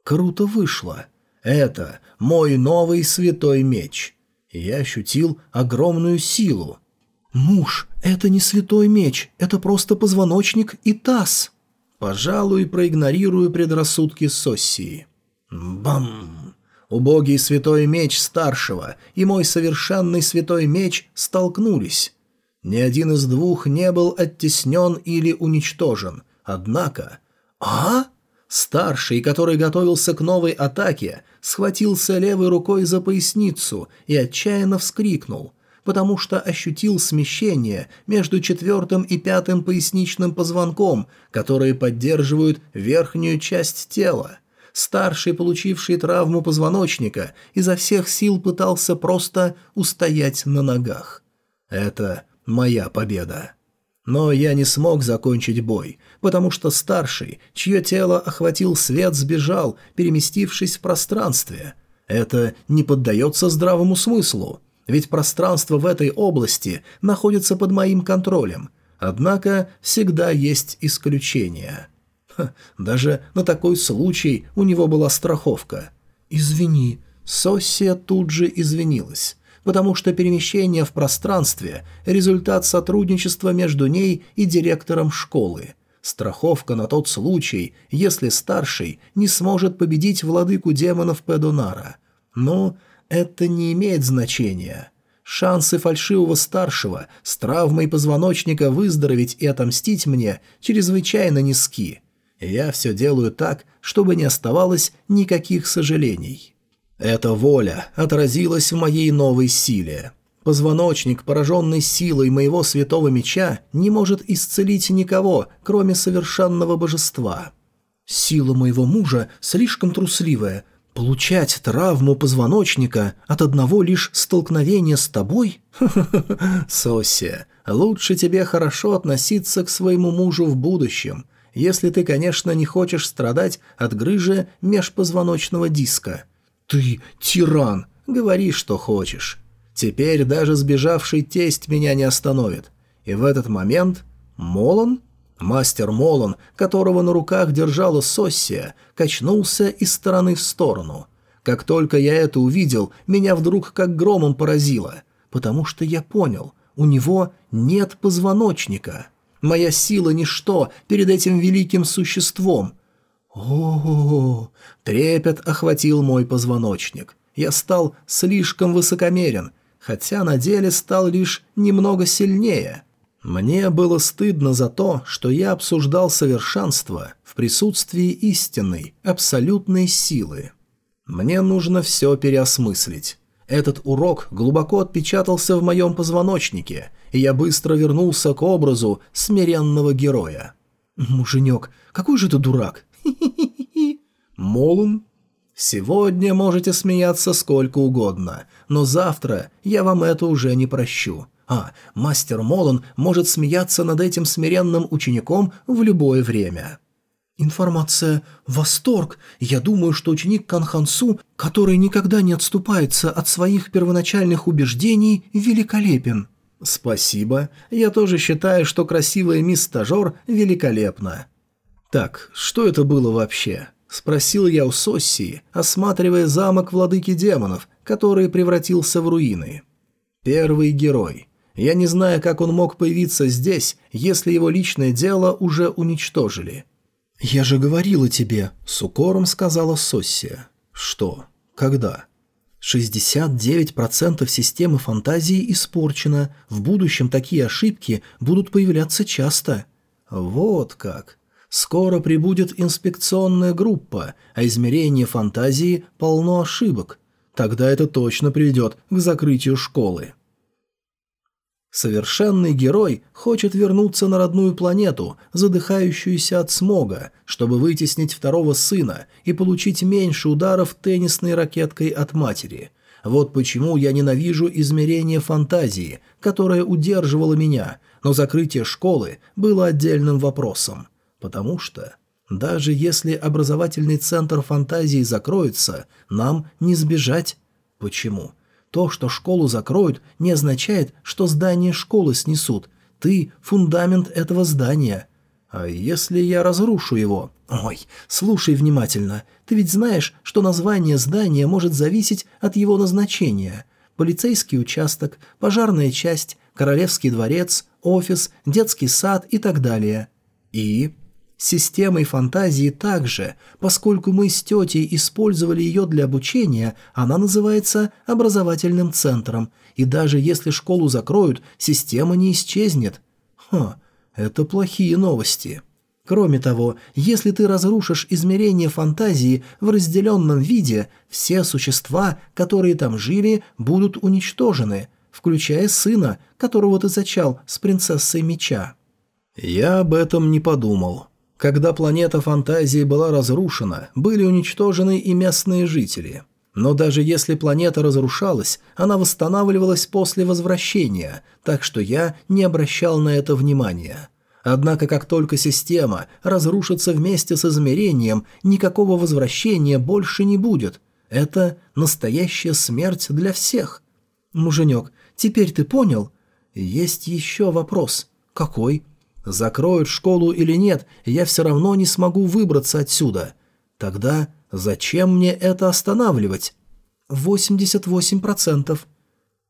Круто вышло. Это мой новый святой меч. Я ощутил огромную силу. «Муж, это не святой меч, это просто позвоночник и таз». Пожалуй, проигнорирую предрассудки Соссии. Бам! Убогий святой меч старшего и мой совершенный святой меч столкнулись. Ни один из двух не был оттеснен или уничтожен. Однако... А? Старший, который готовился к новой атаке, схватился левой рукой за поясницу и отчаянно вскрикнул – потому что ощутил смещение между четвертым и пятым поясничным позвонком, которые поддерживают верхнюю часть тела. Старший, получивший травму позвоночника, изо всех сил пытался просто устоять на ногах. Это моя победа. Но я не смог закончить бой, потому что старший, чье тело охватил свет, сбежал, переместившись в пространстве. Это не поддается здравому смыслу, ведь пространство в этой области находится под моим контролем. Однако всегда есть исключения. Ха, даже на такой случай у него была страховка. «Извини», Соссия тут же извинилась потому что перемещение в пространстве – результат сотрудничества между ней и директором школы. Страховка на тот случай, если старший не сможет победить владыку демонов Педонара. Но это не имеет значения. Шансы фальшивого старшего с травмой позвоночника выздороветь и отомстить мне чрезвычайно низки. Я все делаю так, чтобы не оставалось никаких сожалений. Эта воля отразилась в моей новой силе. Позвоночник, пораженный силой моего святого меча, не может исцелить никого, кроме совершенного божества. Сила моего мужа слишком трусливая. Получать травму позвоночника от одного лишь столкновения с тобой? Сосия, лучше тебе хорошо относиться к своему мужу в будущем, если ты, конечно, не хочешь страдать от грыжи межпозвоночного диска – «Ты тиран! Говори, что хочешь. Теперь даже сбежавший тесть меня не остановит». И в этот момент Молон, мастер Молон, которого на руках держала Соссия, качнулся из стороны в сторону. Как только я это увидел, меня вдруг как громом поразило, потому что я понял, у него нет позвоночника. Моя сила – ничто перед этим великим существом, о, Трепет охватил мой позвоночник. Я стал слишком высокомерен, хотя на деле стал лишь немного сильнее. Мне было стыдно за то, что я обсуждал совершенство в присутствии истинной, абсолютной силы. Мне нужно все переосмыслить. Этот урок глубоко отпечатался в моем позвоночнике, и я быстро вернулся к образу смиренного героя. «Муженек, какой же ты дурак! Молун? Сегодня можете смеяться сколько угодно, но завтра я вам это уже не прощу. А, мастер Молон может смеяться над этим смиренным учеником в любое время. Информация «Восторг». Я думаю, что ученик Канхансу, который никогда не отступается от своих первоначальных убеждений, великолепен. Спасибо. Я тоже считаю, что красивая мисс-стажер великолепна. «Так, что это было вообще?» – спросил я у Соссии, осматривая замок владыки демонов, который превратился в руины. Первый герой. Я не знаю, как он мог появиться здесь, если его личное дело уже уничтожили. «Я же говорила тебе», – с укором сказала Соссия. «Что? Когда?» 69% системы фантазии испорчено. В будущем такие ошибки будут появляться часто. Вот как. Скоро прибудет инспекционная группа, а измерение фантазии полно ошибок. Тогда это точно приведет к закрытию школы. Совершенный герой хочет вернуться на родную планету, задыхающуюся от смога, чтобы вытеснить второго сына и получить меньше ударов теннисной ракеткой от матери. Вот почему я ненавижу измерение фантазии, которое удерживало меня, но закрытие школы было отдельным вопросом. Потому что даже если образовательный центр фантазии закроется, нам не сбежать. Почему? То, что школу закроют, не означает, что здание школы снесут. Ты – фундамент этого здания. А если я разрушу его? Ой, слушай внимательно. Ты ведь знаешь, что название здания может зависеть от его назначения. Полицейский участок, пожарная часть, королевский дворец, офис, детский сад и так далее. И системой фантазии также, поскольку мы с тетей использовали ее для обучения, она называется образовательным центром, и даже если школу закроют, система не исчезнет. Ха, это плохие новости. Кроме того, если ты разрушишь измерение фантазии в разделенном виде, все существа, которые там жили, будут уничтожены, включая сына, которого ты зачал с принцессой меча. Я об этом не подумал. Когда планета фантазии была разрушена, были уничтожены и местные жители. Но даже если планета разрушалась, она восстанавливалась после возвращения, так что я не обращал на это внимания. Однако как только система разрушится вместе с измерением, никакого возвращения больше не будет. Это настоящая смерть для всех. Муженек, теперь ты понял? Есть еще вопрос. Какой? Закроют школу или нет, я все равно не смогу выбраться отсюда. Тогда зачем мне это останавливать? 88%.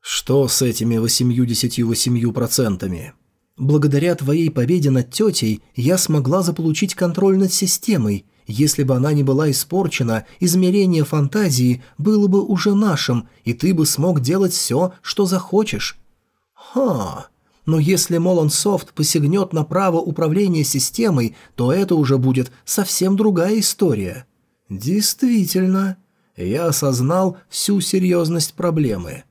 Что с этими 88%? Благодаря твоей победе над тетей я смогла заполучить контроль над системой. Если бы она не была испорчена, измерение фантазии было бы уже нашим, и ты бы смог делать все, что захочешь. Ха... Но если Молонсофт посягнет на право управления системой, то это уже будет совсем другая история. Действительно, я осознал всю серьезность проблемы.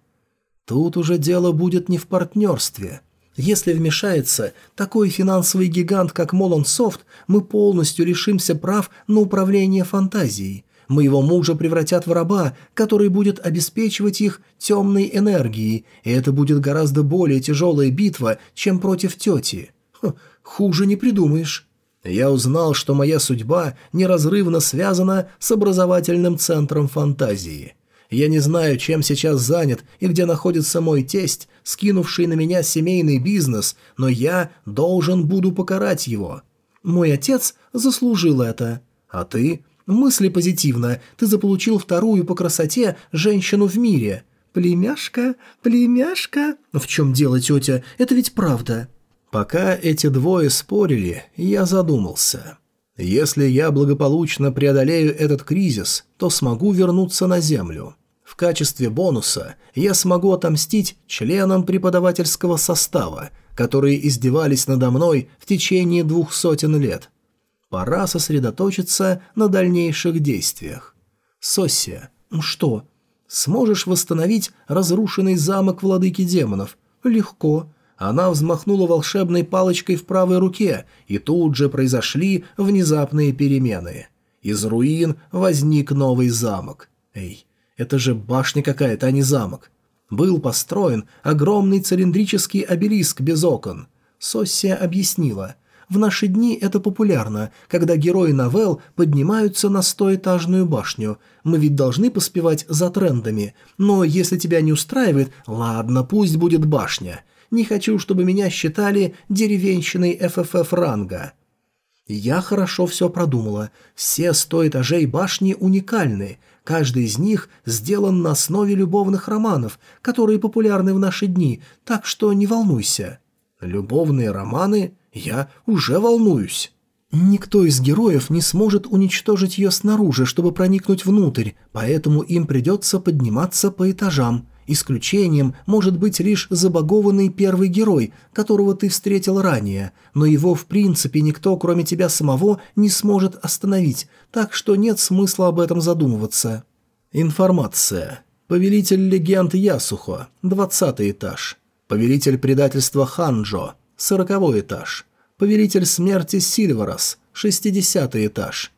Тут уже дело будет не в партнерстве. Если вмешается такой финансовый гигант, как Молонсофт, мы полностью лишимся прав на управление фантазией. Моего мужа превратят в раба, который будет обеспечивать их темной энергией, и это будет гораздо более тяжелая битва, чем против тети. Хм, хуже не придумаешь. Я узнал, что моя судьба неразрывно связана с образовательным центром фантазии. Я не знаю, чем сейчас занят и где находится мой тесть, скинувший на меня семейный бизнес, но я должен буду покарать его. Мой отец заслужил это. А ты? Мысли позитивно. Ты заполучил вторую по красоте женщину в мире. Племяшка, племяшка. В чем дело, тетя? Это ведь правда. Пока эти двое спорили, я задумался. Если я благополучно преодолею этот кризис, то смогу вернуться на Землю. В качестве бонуса я смогу отомстить членам преподавательского состава, которые издевались надо мной в течение двух сотен лет. Пора сосредоточиться на дальнейших действиях. Соссия, что? Сможешь восстановить разрушенный замок владыки демонов? Легко. Она взмахнула волшебной палочкой в правой руке, и тут же произошли внезапные перемены. Из руин возник новый замок. Эй, это же башня какая-то, а не замок. Был построен огромный цилиндрический обелиск без окон. Соссия объяснила. В наши дни это популярно, когда герои новелл поднимаются на стоэтажную башню. Мы ведь должны поспевать за трендами. Но если тебя не устраивает, ладно, пусть будет башня. Не хочу, чтобы меня считали деревенщиной ФФФ ранга. Я хорошо все продумала. Все сто этажей башни уникальны. Каждый из них сделан на основе любовных романов, которые популярны в наши дни, так что не волнуйся. Любовные романы? Я уже волнуюсь. Никто из героев не сможет уничтожить ее снаружи, чтобы проникнуть внутрь, поэтому им придется подниматься по этажам. Исключением может быть лишь забагованный первый герой, которого ты встретил ранее, но его в принципе никто, кроме тебя самого, не сможет остановить, так что нет смысла об этом задумываться. Информация. Повелитель легенд Ясухо, 20 этаж. Повелитель предательства Ханджо, сороковой этаж. Повелитель смерти Сильварас, шестидесятый этаж.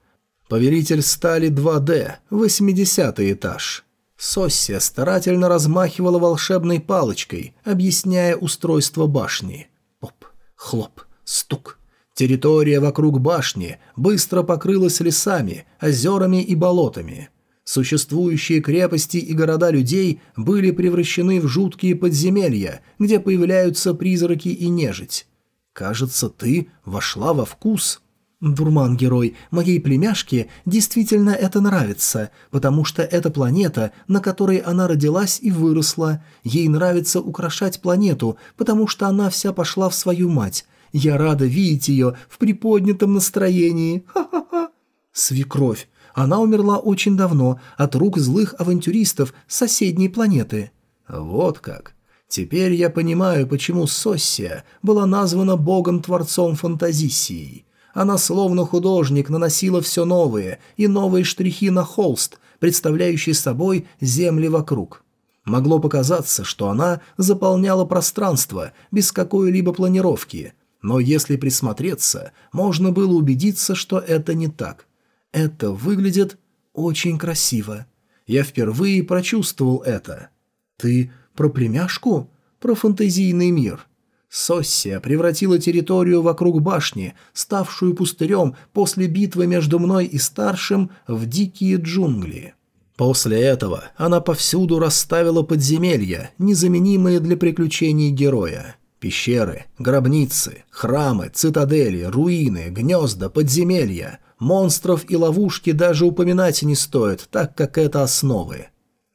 Повелитель стали 2D, восьмидесятый этаж. Соссия старательно размахивала волшебной палочкой, объясняя устройство башни. Поп, хлоп, стук. Территория вокруг башни быстро покрылась лесами, озерами и болотами. Существующие крепости и города людей были превращены в жуткие подземелья, где появляются призраки и нежить. Кажется, ты вошла во вкус. Дурман-герой, моей племяшке действительно это нравится, потому что это планета, на которой она родилась и выросла. Ей нравится украшать планету, потому что она вся пошла в свою мать. Я рада видеть ее в приподнятом настроении. Ха-ха-ха. Свекровь, она умерла очень давно от рук злых авантюристов соседней планеты. Вот как. Теперь я понимаю, почему Соссия была названа богом-творцом фантазисией. Она словно художник наносила все новые и новые штрихи на холст, представляющий собой земли вокруг. Могло показаться, что она заполняла пространство без какой-либо планировки, но если присмотреться, можно было убедиться, что это не так – это выглядит очень красиво. Я впервые прочувствовал это. Ты про племяшку? Про фантазийный мир. Соссия превратила территорию вокруг башни, ставшую пустырем после битвы между мной и старшим, в дикие джунгли. После этого она повсюду расставила подземелья, незаменимые для приключений героя. Пещеры, гробницы, храмы, цитадели, руины, гнезда, подземелья. Монстров и ловушки даже упоминать не стоит, так как это основы.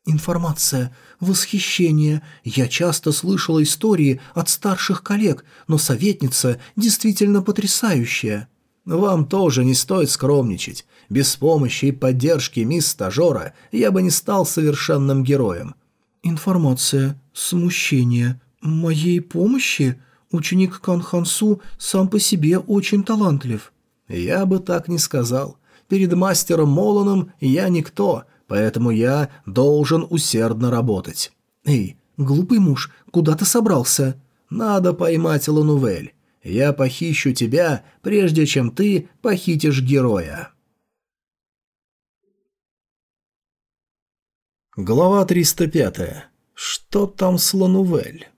Информация. Восхищение. Я часто слышала истории от старших коллег, но советница действительно потрясающая. Вам тоже не стоит скромничать. Без помощи и поддержки мисс-стажера я бы не стал совершенным героем. Информация. Смущение. «Моей помощи? Ученик Кан Хансу сам по себе очень талантлив». «Я бы так не сказал. Перед мастером Молоном я никто, поэтому я должен усердно работать». «Эй, глупый муж, куда ты собрался?» «Надо поймать Ланувель. Я похищу тебя, прежде чем ты похитишь героя». Глава 305. Что там с Ланувель?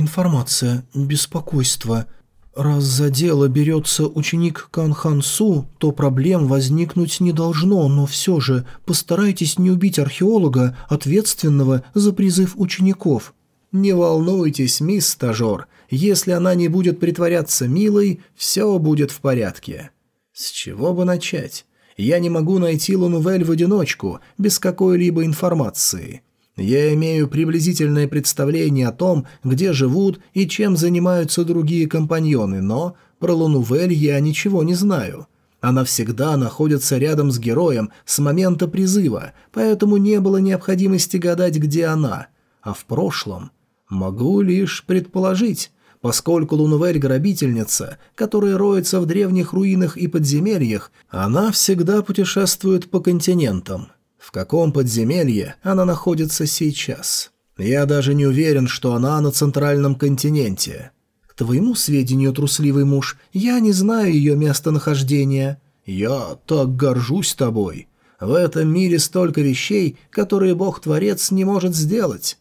Информация, беспокойство. Раз за дело берется ученик Кан Хансу, то проблем возникнуть не должно, но все же постарайтесь не убить археолога, ответственного за призыв учеников. Не волнуйтесь, мисс стажер, если она не будет притворяться милой, все будет в порядке. С чего бы начать? Я не могу найти Лунувель в одиночку, без какой-либо информации. Я имею приблизительное представление о том, где живут и чем занимаются другие компаньоны, но про Лунувель я ничего не знаю. Она всегда находится рядом с героем с момента призыва, поэтому не было необходимости гадать, где она. А в прошлом могу лишь предположить, поскольку Лунувель грабительница, которая роется в древних руинах и подземельях, она всегда путешествует по континентам. В каком подземелье она находится сейчас? Я даже не уверен, что она на центральном континенте. К твоему сведению, трусливый муж, я не знаю ее местонахождения. Я так горжусь тобой. В этом мире столько вещей, которые Бог-творец не может сделать.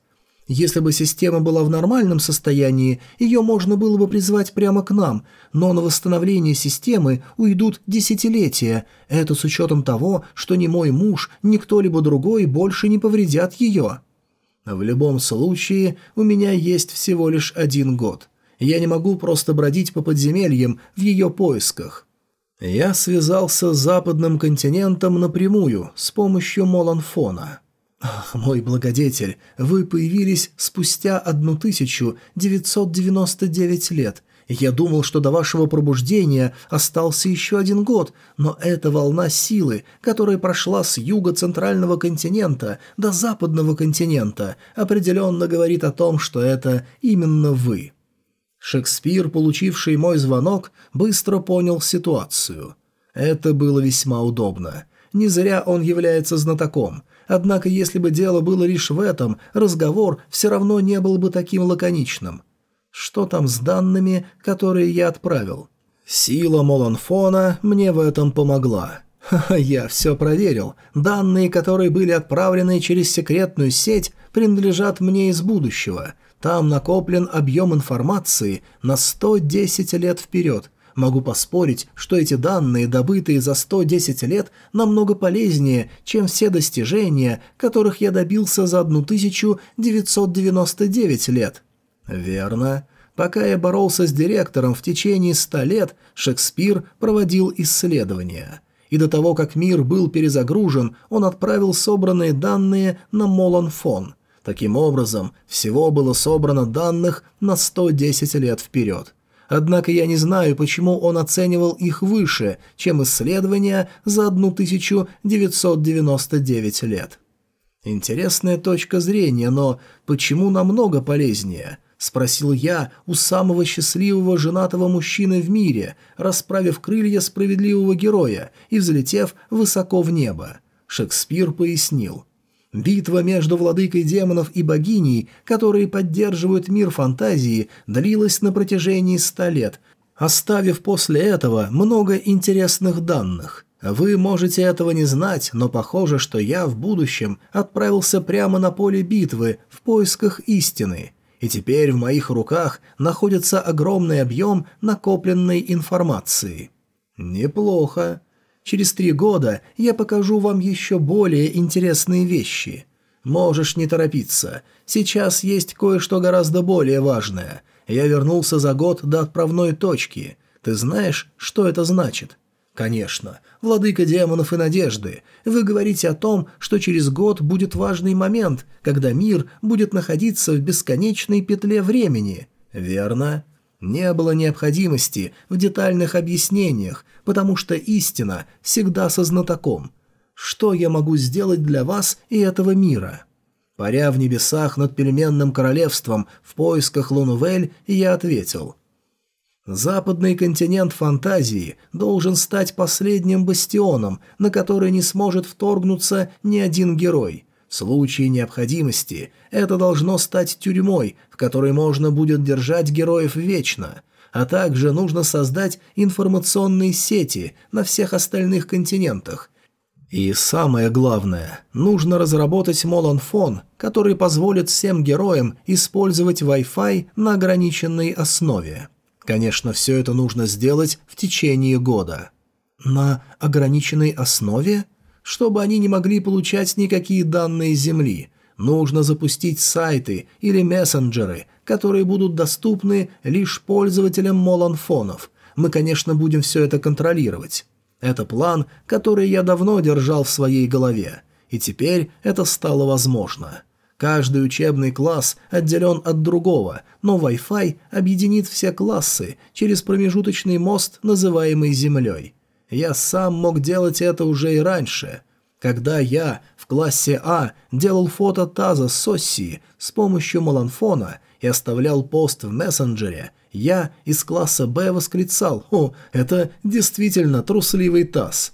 Если бы система была в нормальном состоянии, ее можно было бы призвать прямо к нам, но на восстановление системы уйдут десятилетия. Это с учетом того, что ни мой муж, ни кто-либо другой больше не повредят ее. В любом случае, у меня есть всего лишь один год. Я не могу просто бродить по подземельям в ее поисках. Я связался с западным континентом напрямую с помощью Моланфона. «Ах, мой благодетель, вы появились спустя 1999 лет. Я думал, что до вашего пробуждения остался еще один год, но эта волна силы, которая прошла с юга центрального континента до западного континента, определенно говорит о том, что это именно вы». Шекспир, получивший мой звонок, быстро понял ситуацию. Это было весьма удобно. Не зря он является знатоком – Однако, если бы дело было лишь в этом, разговор все равно не был бы таким лаконичным. Что там с данными, которые я отправил? Сила Моланфона мне в этом помогла. Я все проверил. Данные, которые были отправлены через секретную сеть, принадлежат мне из будущего. Там накоплен объем информации на 110 лет вперед – Могу поспорить, что эти данные, добытые за 110 лет, намного полезнее, чем все достижения, которых я добился за 1999 лет. Верно. Пока я боролся с директором в течение 100 лет, Шекспир проводил исследования. И до того, как мир был перезагружен, он отправил собранные данные на Моланфон. Таким образом, всего было собрано данных на 110 лет вперед. Однако я не знаю, почему он оценивал их выше, чем исследования за 1999 лет. Интересная точка зрения, но почему намного полезнее? Спросил я у самого счастливого женатого мужчины в мире, расправив крылья справедливого героя и взлетев высоко в небо. Шекспир пояснил. Битва между владыкой демонов и богиней, которые поддерживают мир фантазии, длилась на протяжении ста лет, оставив после этого много интересных данных. Вы можете этого не знать, но похоже, что я в будущем отправился прямо на поле битвы в поисках истины, и теперь в моих руках находится огромный объем накопленной информации. Неплохо. Через три года я покажу вам еще более интересные вещи. Можешь не торопиться. Сейчас есть кое-что гораздо более важное. Я вернулся за год до отправной точки. Ты знаешь, что это значит?» «Конечно. Владыка демонов и надежды. Вы говорите о том, что через год будет важный момент, когда мир будет находиться в бесконечной петле времени. Верно?» Не было необходимости в детальных объяснениях, потому что истина всегда со знатоком. Что я могу сделать для вас и этого мира? Паря в небесах над переменным королевством в поисках Лунувель, я ответил. Западный континент фантазии должен стать последним бастионом, на который не сможет вторгнуться ни один герой. В случае необходимости это должно стать тюрьмой, в которой можно будет держать героев вечно, а также нужно создать информационные сети на всех остальных континентах. И самое главное, нужно разработать Моланфон, который позволит всем героям использовать Wi-Fi на ограниченной основе. Конечно, все это нужно сделать в течение года. На ограниченной основе? Чтобы они не могли получать никакие данные Земли. Нужно запустить сайты или мессенджеры, которые будут доступны лишь пользователям моланфонов. Мы, конечно, будем все это контролировать. Это план, который я давно держал в своей голове. И теперь это стало возможно. Каждый учебный класс отделен от другого, но Wi-Fi объединит все классы через промежуточный мост, называемый Землей. Я сам мог делать это уже и раньше. Когда я в классе А делал фото таза Соссии с помощью Маланфона и оставлял пост в мессенджере, я из класса Б восклицал «О, это действительно трусливый таз».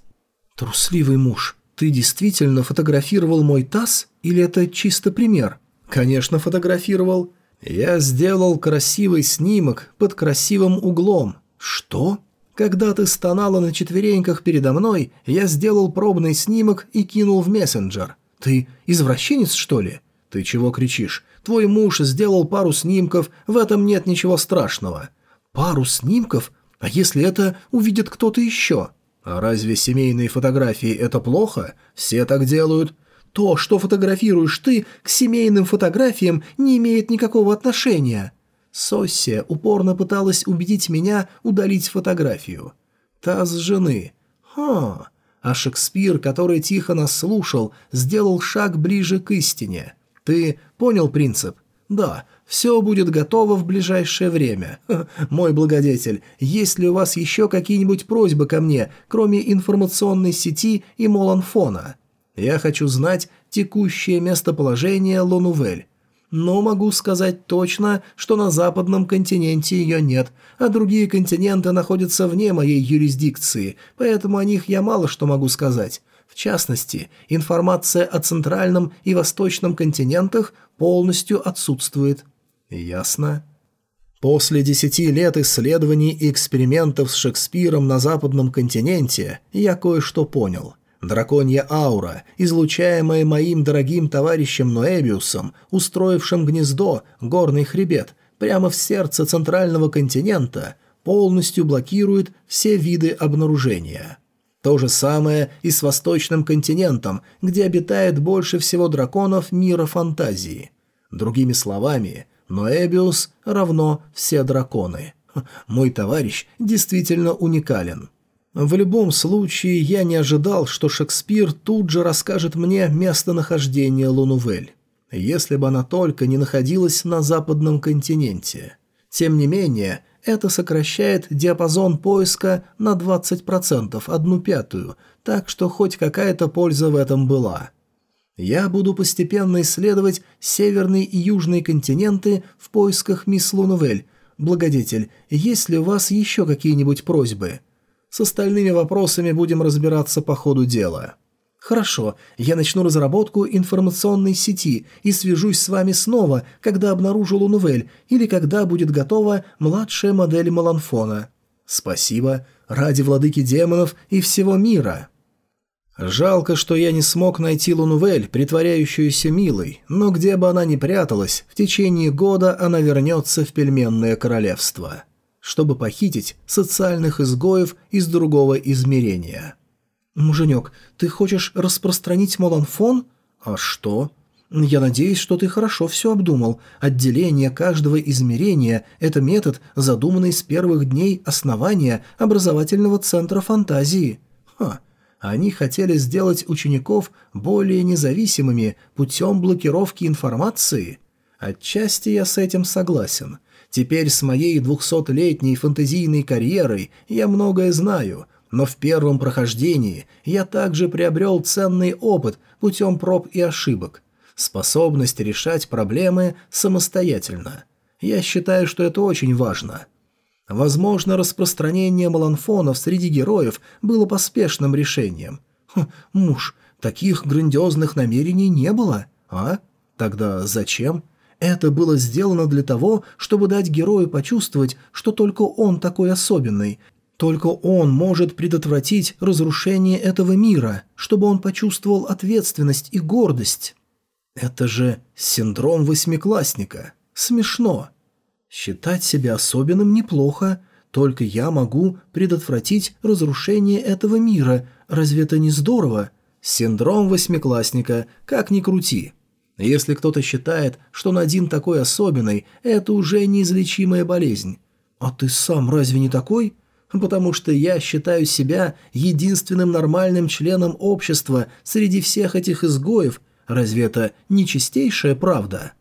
«Трусливый муж, ты действительно фотографировал мой таз или это чисто пример?» «Конечно, фотографировал. Я сделал красивый снимок под красивым углом». «Что?» Когда ты стонала на четвереньках передо мной, я сделал пробный снимок и кинул в мессенджер. Ты извращенец, что ли? Ты чего кричишь? Твой муж сделал пару снимков, в этом нет ничего страшного. Пару снимков? А если это увидит кто-то еще? А разве семейные фотографии это плохо? Все так делают. То, что фотографируешь ты, к семейным фотографиям не имеет никакого отношения. Соссия упорно пыталась убедить меня удалить фотографию. Таз жены. Ха. А Шекспир, который тихо нас слушал, сделал шаг ближе к истине. Ты понял принцип? Да, все будет готово в ближайшее время. Мой благодетель, есть ли у вас еще какие-нибудь просьбы ко мне, кроме информационной сети и Моланфона? Я хочу знать текущее местоположение Лонувель но могу сказать точно, что на западном континенте ее нет, а другие континенты находятся вне моей юрисдикции, поэтому о них я мало что могу сказать. В частности, информация о центральном и восточном континентах полностью отсутствует. Ясно. После десяти лет исследований и экспериментов с Шекспиром на западном континенте я кое-что понял – Драконья аура, излучаемая моим дорогим товарищем Ноэбиусом, устроившим гнездо, горный хребет, прямо в сердце центрального континента, полностью блокирует все виды обнаружения. То же самое и с восточным континентом, где обитает больше всего драконов мира фантазии. Другими словами, Ноэбиус равно все драконы. Мой товарищ действительно уникален. В любом случае, я не ожидал, что Шекспир тут же расскажет мне местонахождение Лунувель, если бы она только не находилась на западном континенте. Тем не менее, это сокращает диапазон поиска на 20%, одну пятую, так что хоть какая-то польза в этом была. Я буду постепенно исследовать северный и южный континенты в поисках мисс Лунувель. Благодетель, есть ли у вас еще какие-нибудь просьбы?» С остальными вопросами будем разбираться по ходу дела. Хорошо, я начну разработку информационной сети и свяжусь с вами снова, когда обнаружу Лунувель или когда будет готова младшая модель Маланфона. Спасибо. Ради владыки демонов и всего мира. Жалко, что я не смог найти Лунувель, притворяющуюся милой, но где бы она ни пряталась, в течение года она вернется в пельменное королевство, чтобы похитить социальных изгоев из другого измерения. «Муженек, ты хочешь распространить Моланфон?» «А что?» «Я надеюсь, что ты хорошо все обдумал. Отделение каждого измерения – это метод, задуманный с первых дней основания образовательного центра фантазии». «Ха, они хотели сделать учеников более независимыми путем блокировки информации?» Отчасти я с этим согласен. Теперь с моей двухсотлетней фантазийной карьерой я многое знаю, но в первом прохождении я также приобрел ценный опыт путем проб и ошибок, способность решать проблемы самостоятельно. Я считаю, что это очень важно. Возможно, распространение маланфонов среди героев было поспешным решением. Хм, муж, таких грандиозных намерений не было, а? Тогда зачем? Это было сделано для того, чтобы дать герою почувствовать, что только он такой особенный, только он может предотвратить разрушение этого мира, чтобы он почувствовал ответственность и гордость. Это же синдром восьмиклассника. Смешно. Считать себя особенным неплохо, только я могу предотвратить разрушение этого мира. Разве это не здорово? Синдром восьмиклассника, как ни крути. Если кто-то считает, что он один такой особенный, это уже неизлечимая болезнь. А ты сам разве не такой? потому что я считаю себя единственным нормальным членом общества среди всех этих изгоев. Разве это не чистейшая правда?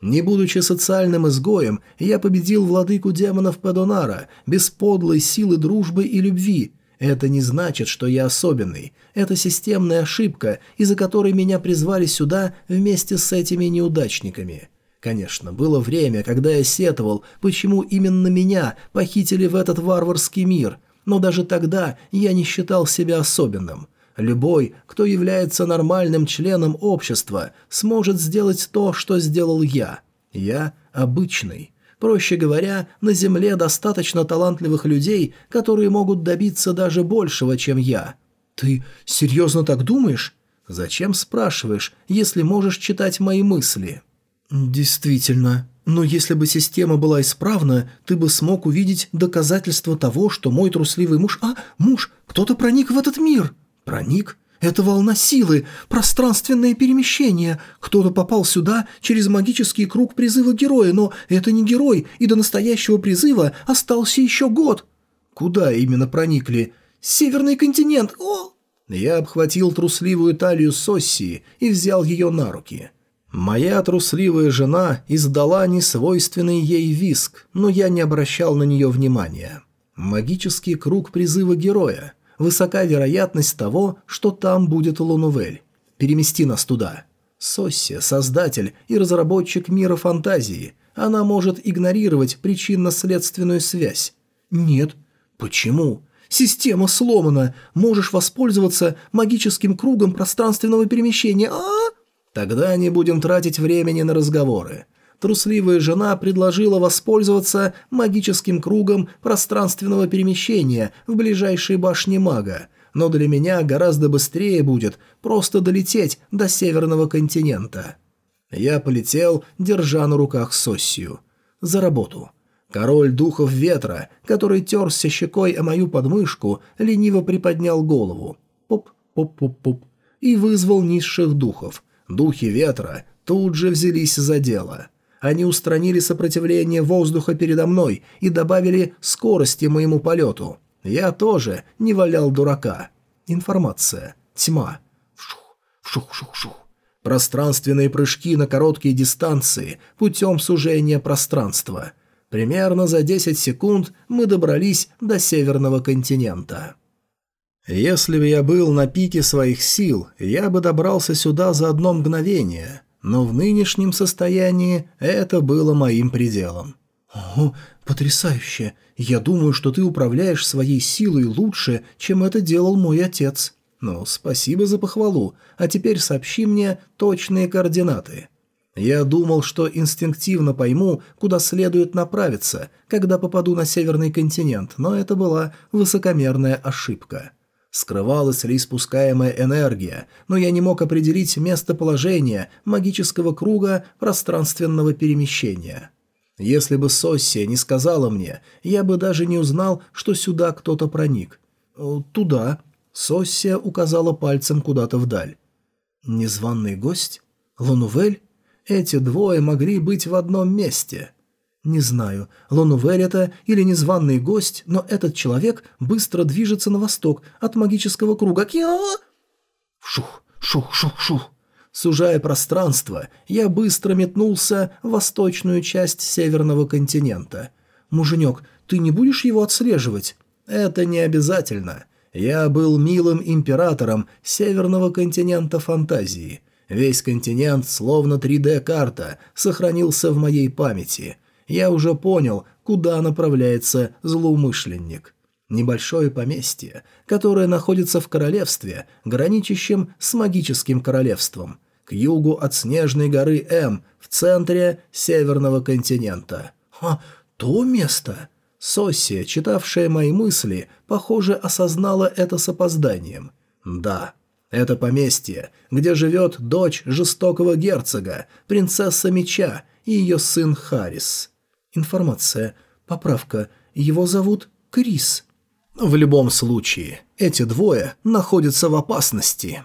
Не будучи социальным изгоем, я победил владыку демонов Падонара без подлой силы дружбы и любви. Это не значит, что я особенный. Это системная ошибка, из-за которой меня призвали сюда вместе с этими неудачниками. Конечно, было время, когда я сетовал, почему именно меня похитили в этот варварский мир, но даже тогда я не считал себя особенным. Любой, кто является нормальным членом общества, сможет сделать то, что сделал я. Я обычный. Проще говоря, на Земле достаточно талантливых людей, которые могут добиться даже большего, чем я. Ты серьезно так думаешь? Зачем спрашиваешь, если можешь читать мои мысли?» «Действительно. Но если бы система была исправна, ты бы смог увидеть доказательства того, что мой трусливый муж... А, муж, кто-то проник в этот мир!» «Проник? Это волна силы, пространственное перемещение. Кто-то попал сюда через магический круг призыва героя, но это не герой, и до настоящего призыва остался еще год». «Куда именно проникли?» «Северный континент! О!» Я обхватил трусливую талию Соссии и взял ее на руки. Моя трусливая жена издала несвойственный ей виск, но я не обращал на нее внимания. Магический круг призыва героя. Высока вероятность того, что там будет Лунувель. Перемести нас туда. Сосси – создатель и разработчик мира фантазии. Она может игнорировать причинно-следственную связь. Нет. Почему? Система сломана. Можешь воспользоваться магическим кругом пространственного перемещения. А, -а, Тогда не будем тратить времени на разговоры. Трусливая жена предложила воспользоваться магическим кругом пространственного перемещения в ближайшей башне мага, но для меня гораздо быстрее будет просто долететь до северного континента. Я полетел, держа на руках Соссию. За работу. Король духов ветра, который терся щекой о мою подмышку, лениво приподнял голову. Поп-поп-поп-поп. И вызвал низших духов – Духи ветра тут же взялись за дело. Они устранили сопротивление воздуха передо мной и добавили скорости моему полету. Я тоже не валял дурака. Информация. Тьма. Вшух, вшух, вшух, вшух. Пространственные прыжки на короткие дистанции путем сужения пространства. Примерно за 10 секунд мы добрались до северного континента. Если бы я был на пике своих сил, я бы добрался сюда за одно мгновение, но в нынешнем состоянии это было моим пределом. «О, потрясающе! Я думаю, что ты управляешь своей силой лучше, чем это делал мой отец. Ну, спасибо за похвалу, а теперь сообщи мне точные координаты». Я думал, что инстинктивно пойму, куда следует направиться, когда попаду на северный континент, но это была высокомерная ошибка. Скрывалась ли испускаемая энергия, но я не мог определить местоположение магического круга пространственного перемещения. Если бы Соссия не сказала мне, я бы даже не узнал, что сюда кто-то проник. «Э, «Туда», — Соссия указала пальцем куда-то вдаль. «Незваный гость? Лунувель? Эти двое могли быть в одном месте». «Не знаю, Лонувель это или незваный гость, но этот человек быстро движется на восток от магического круга. Кио!» Шух, шух, шух, шух. Сужая пространство, я быстро метнулся в восточную часть северного континента. «Муженек, ты не будешь его отслеживать?» «Это не обязательно. Я был милым императором северного континента фантазии. Весь континент, словно 3D-карта, сохранился в моей памяти» я уже понял, куда направляется злоумышленник. Небольшое поместье, которое находится в королевстве, граничащем с магическим королевством, к югу от снежной горы М, в центре северного континента. «А, то место!» Соссия, читавшая мои мысли, похоже, осознала это с опозданием. «Да, это поместье, где живет дочь жестокого герцога, принцесса меча и ее сын Харрис». Информация. Поправка. Его зовут Крис. В любом случае, эти двое находятся в опасности.